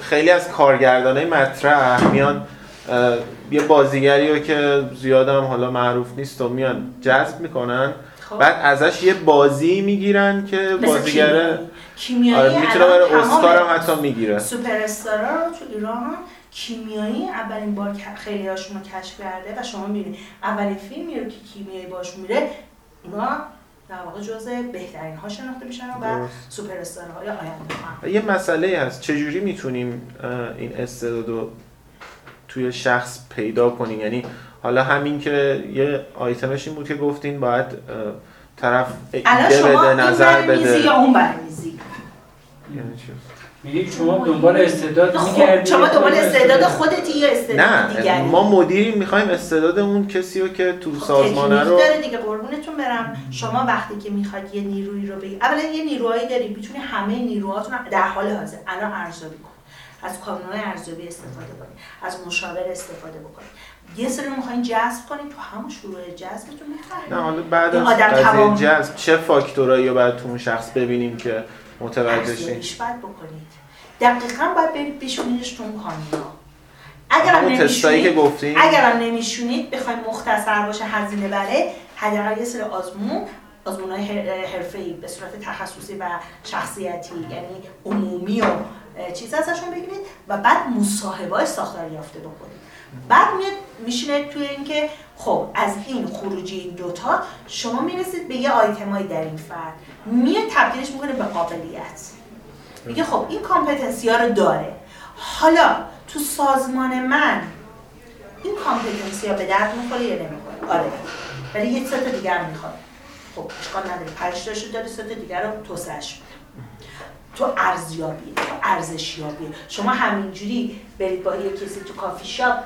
خیلی از کارگردانای مطرح میان یه بازیگری رو که زیادم حالا معروف نیست و میان جذب می‌کنن. خب. بعد ازش یه بازی می‌گیرن که بازیگره کیمیایی آره می‌تونه تمام اسکار هم حتی می‌گیره. سوپر استارا رو تو ایران کیمیایی اولین بار خیلی هاشون رو کشف کرده و شما می‌بینید اولین فیلمی رو که کیمیایی باش میره اونا در واقع جزء بهترین ها شناخته میشن و. سوپر استارهای آینده هم. یه مسئله هست. چجوری می‌تونیم این استعداد رو توی شخص پیدا کنیم؟ یعنی حالا همین که یه آیتمش این بود که گفتین باید طرف ایده بده نظر بده. یا اون برمیزی یعنی چی؟ میگید شما دنبال استعداد خب میگردید شما دنبال استعداد خودتی یا استعداد نه ما مدیری می‌خوایم استعداد اون کسی رو که تو سازمانه تکنیک رو داره دیگه قربونتون برم. شما وقتی که می‌خواد یه نیرویی رو بگی اولا یه نیروهایی داریم می‌تونی همه نیروهاتون رو در حال حاضر الان ارزیابی کن. از کانونهای ارزیابی استفاده کنید از مشاور استفاده بکنید یه سری رو می‌خواین جذب کنید تو همون شروع جذبتون نه می‌فهمید حالا بعد از جذب چه فاکتورایی رو باید تو اون شخص ببینیم که متوجه ارزیابیش باید بکنید. دقیقا باید برید بشونیدش تو اون کانونا اگر اون تستایی که گفتیم اگرم نمیشونید بخواید مختصر باشه هزینه بره حداقل یه سری آزمون آزمون های حرفه‌ای به صورت تخصصی و شخصیتی یعنی عمومی و چیز ازشون بگیرید و بعد مصاحبه های ساختار یافته بکنید. بعد میاد میشینه توی اینکه خب از این خروجی این دوتا شما می‌رسید به یه آیتمایی در این فرد. میاد تبدیلش می‌کنه به قابلیت. میگه خب این competency ها رو داره. حالا تو سازمان من این competency ها به درد می‌خوره یا نمی‌خوره؟ آره. ولی یه سه تا دیگر هم می‌خواد. خب اشکال نداره پنج تاشو داره سه دیگر رو توسعهش بده تو ارزیابی تو ارزشیابی. شما همینجوری برید با یه کسی تو کافی شاپ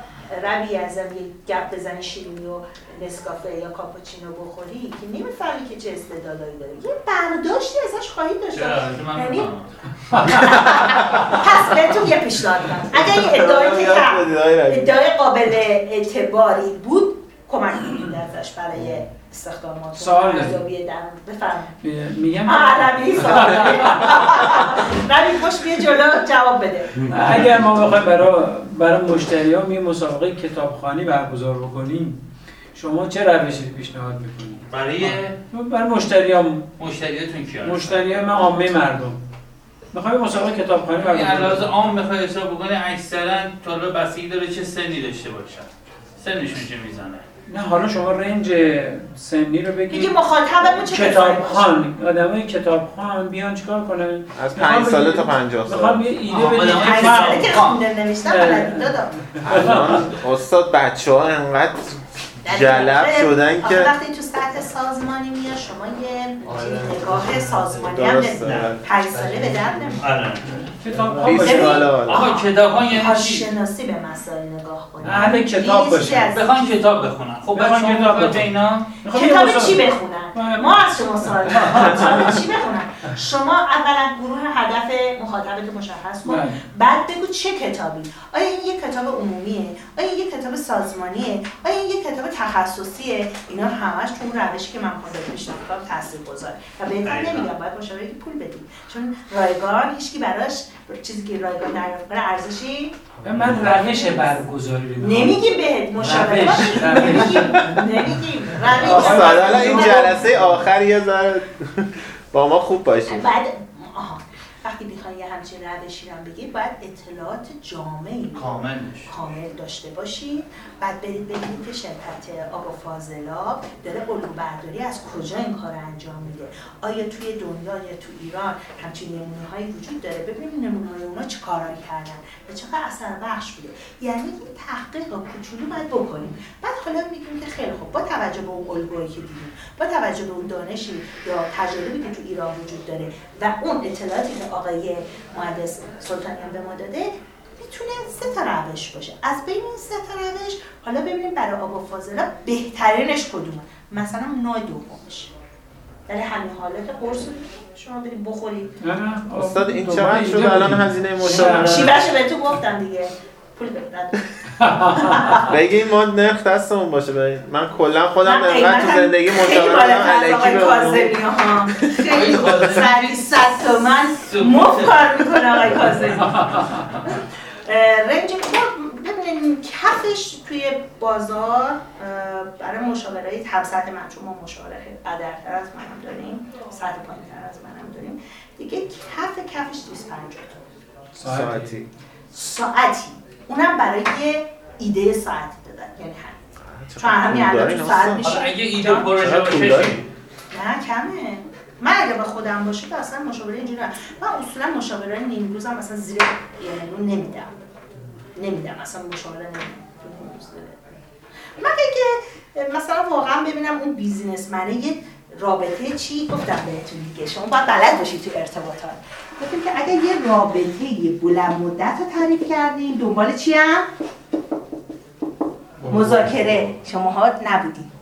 روی ازم یه گپ بزنی شیرینی و نسکافه یا کاپوچینو بخوری که نمی‌فهمی که چه استعدادایی داره یه برداشتی ازش خواهید داشت چرا؟ من یعنی. پس بهتون یه پیشنهاد میدم اگر که کرد ادعای قابل اعتباری بود کمک می‌کنید ازش برای استخدامات سوال داریم. میگم عربی سوال. نبی خوش بیا جلو جواب بده. اگر ما بخوایم برای برای مشتریان یه مسابقه کتابخوانی برگزار بکنیم شما چه روشی پیشنهاد می‌کنید؟ برای برای مشتریان مشتریاتون کیا؟ مشتریان من عامه مردم. می‌خوایم مسابقه کتابخوانی این برگزار علاوه کنیم. عام بخوای حساب بکنه اکثرا طالب بستگی داره چه سنی داشته باشن؟ سنشون چه می‌زنه؟ نه حالا شما رنج سنی رو بگید دیگه مخاطبمون چه کتاب؟ خان آدمای کتاب خان بیان چیکار کنن؟ از می‌خوام پنج ساله بگید- تا پنجاه می‌خوام سال یه ایده آدمای که پنج فرق- ساله که خونده نوشتم بلدی دادم الان استاد بچه ها انقدر جلب شدن که وقتی تو سطح سازمانی میاد شما یه نگاه سازمانی هم درسته. نمی‌دونم. پنج ساله به درد نمی‌خوره. کتاب خان بیست باشه حالا آقا کتاب ها یعنی چی؟ کارشناسی به مسائل نگاه کنید اهل کتاب باشه. بخوان کتاب بخونن. خب بخوان شما کتاب بخونن. یه کتاب مسابقه- چی بخونن؟ ما از شما سوال. کتاب چی بخونن؟ شما اولا گروه هدف مخاطبت مشخص کن. بله. بعد بگو چه کتابی؟ آیا این یک کتاب عمومیه؟ آیا این یک کتاب سازمانیه؟ آیا این یک کتاب تخصصیه؟ اینا همش تو اون روشی که من خودم می‌شناسم تاثیرگذاره. و بهتر نمیگم باید مشاوره پول بدید چون رایگان هیچکی براش چیزی که رایگان دریافت کنه ارزشی من روش برگزاری رو. نمیگیم بهت مشاوره روش، باشه. روش. نمیگیم نمیگیم روش. استاد حالا این جلسه آخر یه ذره با ما خوب باشید بعد آها وقتی می‌خوای یه همچین روشی رو بگی باید اطلاعات جامعی کامل کامل داشته باشید بعد برید ببینید که شرکت آب و فاضلاب داره علوم برداری از کجا این کار رو انجام میده. آیا توی دنیا یا تو ایران همچین نمونه هایی وجود داره؟ ببینیم نمونه های اونا چه کارایی کردن و چقدر اثر بخش بوده. یعنی این تحقیق کوچولو باید بکنیم. بعد حالا میگیم که خیلی خوب با توجه به اون الگویی که دیدیم با توجه به اون دانشی یا تجربی که تو ایران وجود داره و اون اطلاعاتی که آقای مهندس سلطانیان به ما داده می‌تونه سه تا روش باشه. از بین این سه تا روش حالا ببینیم برای آب و فاضلا بهترینش کدومه. مثلا نوع دومش. در همین حالت قرص شما برید بخورید استاد این چقدر اینجا شد؟ الان. هزینه مشاوره. شیبهشو به تو گفتم دیگه. پول بدن بگین ما نرخ دستمون باشه بگین. من کلا خودم انقدر تو زندگی آقای الکی به ها خیلی. سریع صد تومن مفت کار می‌کنه آقای کاظمی. رنج ببینید کفش توی بازار برای مشاوره هم سطح من چون ما مشاوره خیلی قدرتر از منم داریم سطح پایین تر از منم داریم. دیگه کف کفش 250 تومن. ساعتی. ساعتی. اونم برای یه ایده ساعتی دادن یعنی همین چون همین الان تو ساعت اصلا؟ میشه اگه ایده؟ پروژه باشه؟ نه کمه من اگه به خودم باشه که اصلا مشاوره اینجوری من اصولا مشاوره نیم روزم مثلا زیر میلیون نمیدم نمیدم اصلا مشاوره نمیدم. مگه که مثلا واقعا ببینم اون بیزینسمنه یه رابطه چی گفتم بهتون دیگه شما باید بلد باشید تو ارتباطات گفتیم که اگر یه رابطه بلند مدت رو تعریف کردیم دنبال چی هم؟ مذاکره. شماها نبودیم.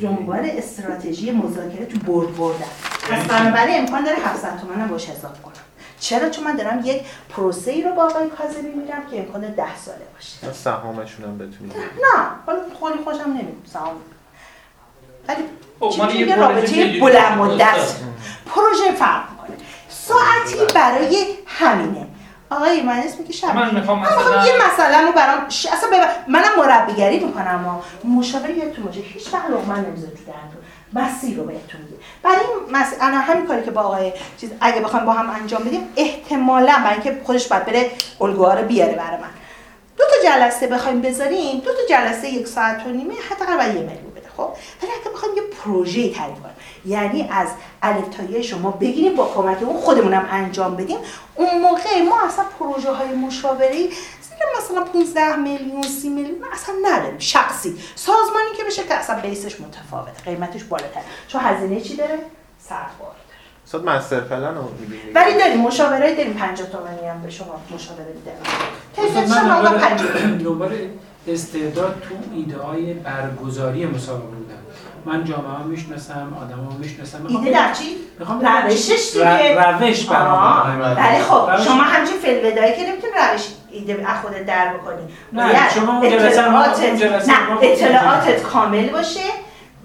دنبال استراتژی مذاکره تو برد بردن. پس بنابراین امکان داره 700 تومن هم باش حساب کنم. چرا؟ چون من دارم یک پروسه ای رو با آقای کاظمی میرم که امکان ده ساله باشه. سهامشون هم بتونید نه حالا خیلی خوشم نمیاد سهام. ولی خب، میشه یه رابطه بلند مدت. پروژه فرق ساعتی برای همینه. آقای مهندس میگه شب. من می‌خوام من مثلا یه مسئله رو برام ش... اصلا ببر... منم مربیگری می‌کنم اما مشاوره یادتون باشه هیچ وقت لقمه نمی‌ذاره تو دهنتون مسیر رو بهتون میگه برای این مس... انا همین کاری که با آقای چیز اگه بخوایم با هم انجام بدیم احتمالا برای اینکه خودش باید بره الگوها رو بیاره برای من. دو تا جلسه بخوایم بذاریم دو تا جلسه یک ساعت و نیمه حداقل باید یه میلیون خب ولی اگه بخوایم یه پروژه تعریف کنیم یعنی از الف شما بگیریم با کمک اون خودمونم انجام بدیم اون موقع ما اصلا پروژه های مشاوره زیر مثلا 15 میلیون 30 میلیون اصلا نداریم. شخصی. سازمانی که بشه که اصلا بیسش متفاوته قیمتش بالاتر. چون هزینه چی داره؟ سربار استاد مستر پلن رو؟ ولی داریم مشاوره داریم. 50 تومانی هم به شما مشاوره میدم کیفیتش هم من اونقدر دنبال 50 تومانی. دنبال استعداد تو ایده های برگزاری مسابقه بودم من جامعه ها می‌شناسم آدم ها می‌شناسم. ایده در چی؟ می‌خوام روشش دیگه. روش برام مهمه. ولی خب روش- شما همچین فلودایی که نمی‌تونی روش ایده از خودت در بکنی. نه، باید شما اون جلسه رو- اطلاعاتت نه اطلاعاتت کامل باشه.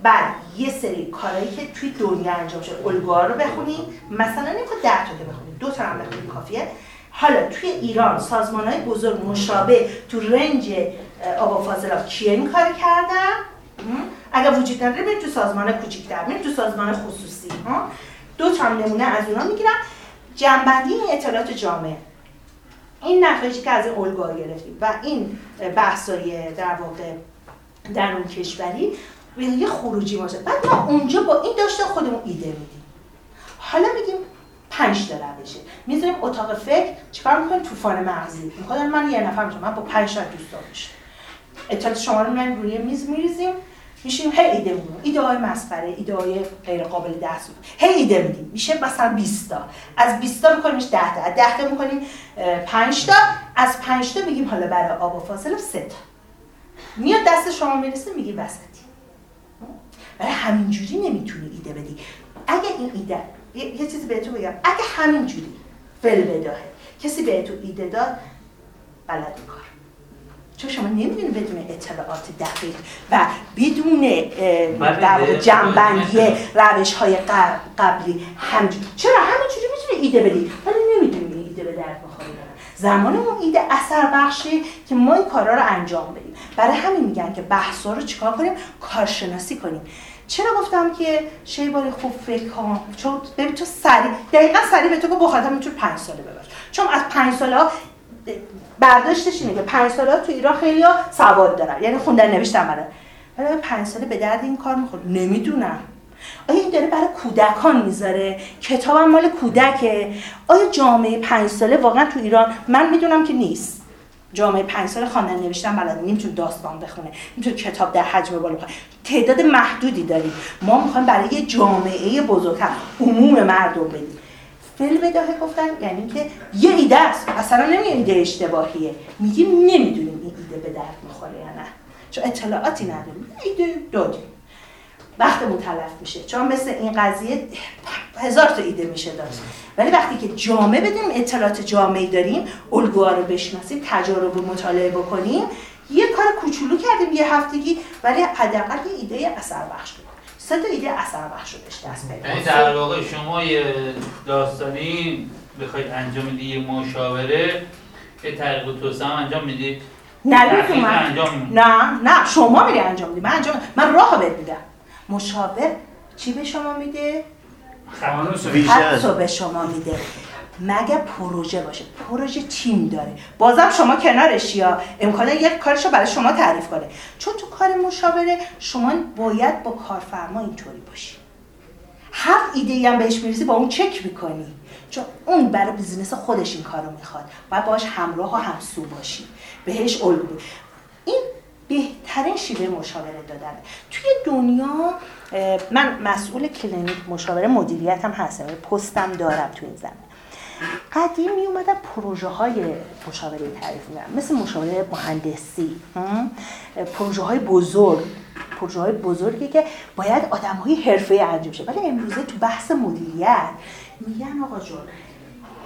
بعد یه سری کارهایی که توی دنیا انجام شده. الگوها رو بخونی. مثلا نمی‌خواد ده تا که بخونی. دو تا هم بخونی. کافیه. حالا توی ایران سازمان های بزرگ مشابه تو رنج اه، آب و فاضلاب کیه این کار کردن؟ اگر وجود نداره برید تو سازمان کوچیک‌تر برید تو سازمان خصوصی. ها؟ دو تا نمونه از اونا می‌گیرم. جنبندی این اطلاعات جامعه. این نقاشی که از این گرفتیم و این بحثای در واقع در اون کشوری یه خروجی باشه بعد ما اونجا با این داشته خودمون ایده میدیم. حالا میگیم پنج تا روشه. می‌ذاریم اتاق فکر چیکار می‌کنیم؟ طوفان مغزی. می‌خوام من یه نفر میشم من با پنج تا دوست میشه اطلاعات شما رو من روی میز میریزیم میشیم هی ایده میدیم ایده های مسخره ایده های غیر قابل دست هی ایده میدیم میشه مثلا 20 تا. از 20 تا میکنیمش 10 تا. از 10 تا می‌کنیم 5 تا. از 5 تا میگیم حالا برای آب و فاصله 3 تا. میاد دست شما می‌رسه میگی وسطی. برای همینجوری نمی‌تونی ایده بدی. اگه این ایده یه, چیزی بهتون بگم. اگه همینجوری فل بداهه کسی بهتون ایده داد بلد کار چون شما نمی‌دونید بدون اطلاعات دقیق و بدون در جنبندی روش های قبلی همجوری چرا؟ همینجوری می‌تونی ایده بدی. ولی نمی‌دونی ایده به درد بخوری. زمان اون ایده اثر بخشی که ما این کارا رو انجام بدیم. برای همین میگن که بحثا رو چیکار کنیم؟ کارشناسی کنیم. چرا گفتم که شیباری خوب فکر کن؟ چون ببین تو سریع دقیقا سریع به تو گفت بخاطر می‌تونی پنج ساله بباش چون از پنج ساله ها برداشتش اینه که پنج ساله ها تو ایران خیلی سواد دارن. یعنی خوندن نوشتن برای. ولی پنج ساله به درد این کار می‌خوره نمی‌دونم. آیا این داره برای کودکان می‌ذاره؟ کتابم مال کودکه. آیا جامعه پنج ساله واقعا تو ایران؟ من می‌دونم که نیست. جامعه پنج سال خواندن نوشتن بلد نمی‌تونه داستان بخونه. می‌تونه کتاب در حجم بالا بخونه تعداد محدودی داریم. ما می‌خوایم برای جامعه بزرگتر عموم مردم بدیم. فعل بداهه گفتن یعنی که یه ایده است. اصلا نمیگه ایده اشتباهیه. میگیم نمی‌دونیم این ایده به درد می‌خوره یا نه. چون اطلاعاتی نداریم. ایده دادیم. وقتمون تلف میشه. چون مثل این قضیه هزار تا ایده میشه داشت ولی وقتی که جامعه بدیم اطلاعات جامعه داریم الگوها رو بشناسیم تجارب مطالعه بکنیم یه کار کوچولو کردیم یه هفتگی ولی حداقل یه ایده اثر بخش بود. سه تا ایده اثر بخش رو دست پیدا یعنی در واقع شما یه داستانی بخواید انجام بدی یه مشاوره یه طریق توسعه انجام می‌دید نه نه نه. شما میری انجام میدی. من انجام من راه بهت میدم. مشاور چی به شما میده؟ حتی به شما میده. مگه پروژه باشه؟ پروژه تیم داره. بازم شما کنارش یا؟ امکانه یک کارش رو برای شما تعریف کنه. چون تو کار مشاوره شما باید با کارفرما اینطوری باشی. هر ایده هم بهش می‌رسی با اون چک می‌کنی. چون اون برای بیزینس خودش این کارو می‌خواد باید باش همراه و همسو باشی. بهش الگو این بهترین شیوه مشاوره دادن. توی دنیا من مسئول کلینیک مشاوره مدیریت هم هستم. یعنی پستم دارم تو این زمین. قدیم می اومدن پروژه های مشاوره تعریف می‌کنم مثل مشاوره مهندسی پروژه های بزرگ. پروژه های بزرگی که باید آدم های حرفه‌ای انجام شه ولی امروزه تو بحث مدیریت میگن آقا جون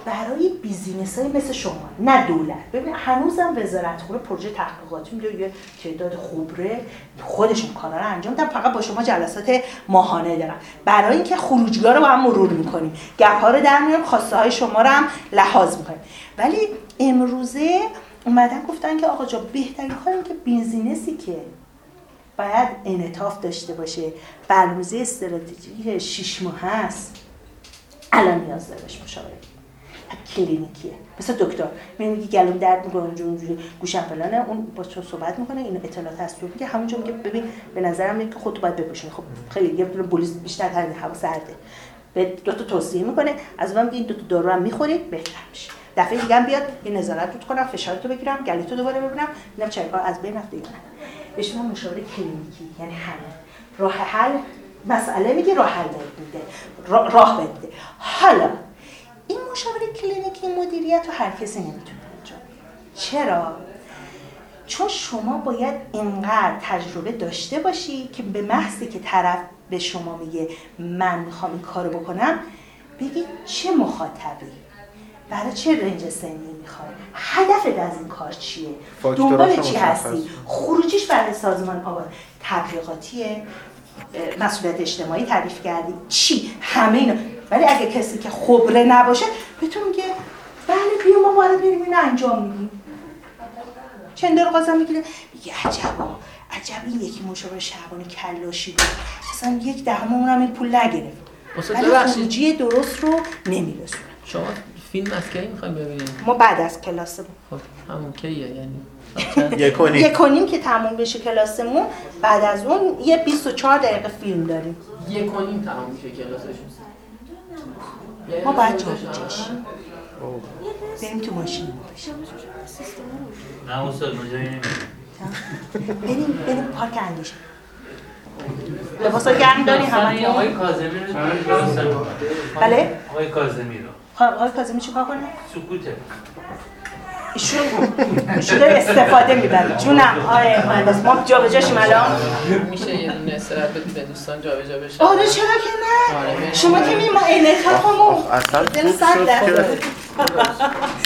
برای business های مثل شما نه دولت. ببین هنوزم وزارت خونه پروژه تحقیقاتی میده یه تعداد خوبره خودشون کارا رو انجام میدن. فقط با شما جلسات ماهانه دارن. برای اینکه خروجگاه رو با هم مرور می‌کنیم. گپ ها رو در میاریم خواسته های شما رو هم لحاظ می‌کنیم. ولی امروزه اومدن گفتن که آقا جا بهترین کار که بیزینسی که باید انعطاف داشته باشه برنامه استراتژی 6 ماه هست الان نیاز داره مشاوره. کلینیکیه. مثل دکتر. میگه گلوم درد می‌کنه اونجوری اونجوری گوشم فلانه اون با تو صحبت می‌کنه اینو اطلاعات هست. میگه همونجا میگه ببین به نظرم میگه خودت باید بپوشونی خب خیلی یه بولیز بیشتر تر هوا سرده به دو تا توصیه می‌کنه. از اون میگه دو تا دارو هم می‌خوری بهتر میشه. دفعه دیگه بیاد یه نظارت رو کنم فشارتو بگیرم گلوتو دوباره ببینم ببینم چه کار از بین رفته یا نه. بهش مشاوره کلینیکی یعنی همه. راه حل مسئله میگه راه حل میده. راه بده حالا این مشاوره کلینیکی مدیریت رو هر کسی نمی‌تونه انجام چرا؟ چون شما باید اینقدر تجربه داشته باشی که به محضی که طرف به شما میگه من می‌خوام این کارو بکنم بگی چه مخاطبی؟ برای چه رنج سنی می‌خوای؟ هدفت از این کار چیه؟ دنبال چی هستی؟ خروجیش برای سازمان آباد. تبلیغاتیه مسئولیت اجتماعی تعریف کردی. چی؟ همه اینا. ولی اگه کسی که خبره نباشه بهتون میگه بله بیا ما باید بریم اینو انجام میدیم. چند دور قازم می‌گیره؟ میگه عجبا عجب این یکی مشاور شعبان کلاشی بود. اصلا یک دهم اونم این پول نگرفت. ولی خروجی درست رو نمیرسونه. شما فیلم از کی می‌خوایم ببینیم؟ ما بعد از کلاس خب همون کیه؟ یعنی یک و نیم. یک و نیم که تموم بشه کلاسمون. بعد از اون یه 24 دقیقه فیلم داریم. یک و نیم تمام میشه کلاسشون. ما باید جا بجاشیم بریم تو ماشین. نه استاد ما جایی نمی‌ریم. بریم بریم پارک اندیشه. لباسا گرم داری همه آقای کاظمی رو. بله. آقای کاظمی رو. آقای کاظمی چیکار کنه؟ سکوته. ایشون ایشون داره استفاده می‌بره جونم آقای مهندس ما جا به جاشیم الان میشه یه دونه استراحت بدی به دوستان جابجا بشه آره چرا که نه آره،. شما که می ما آخ، همون اصلا دل خوب شد درصد. که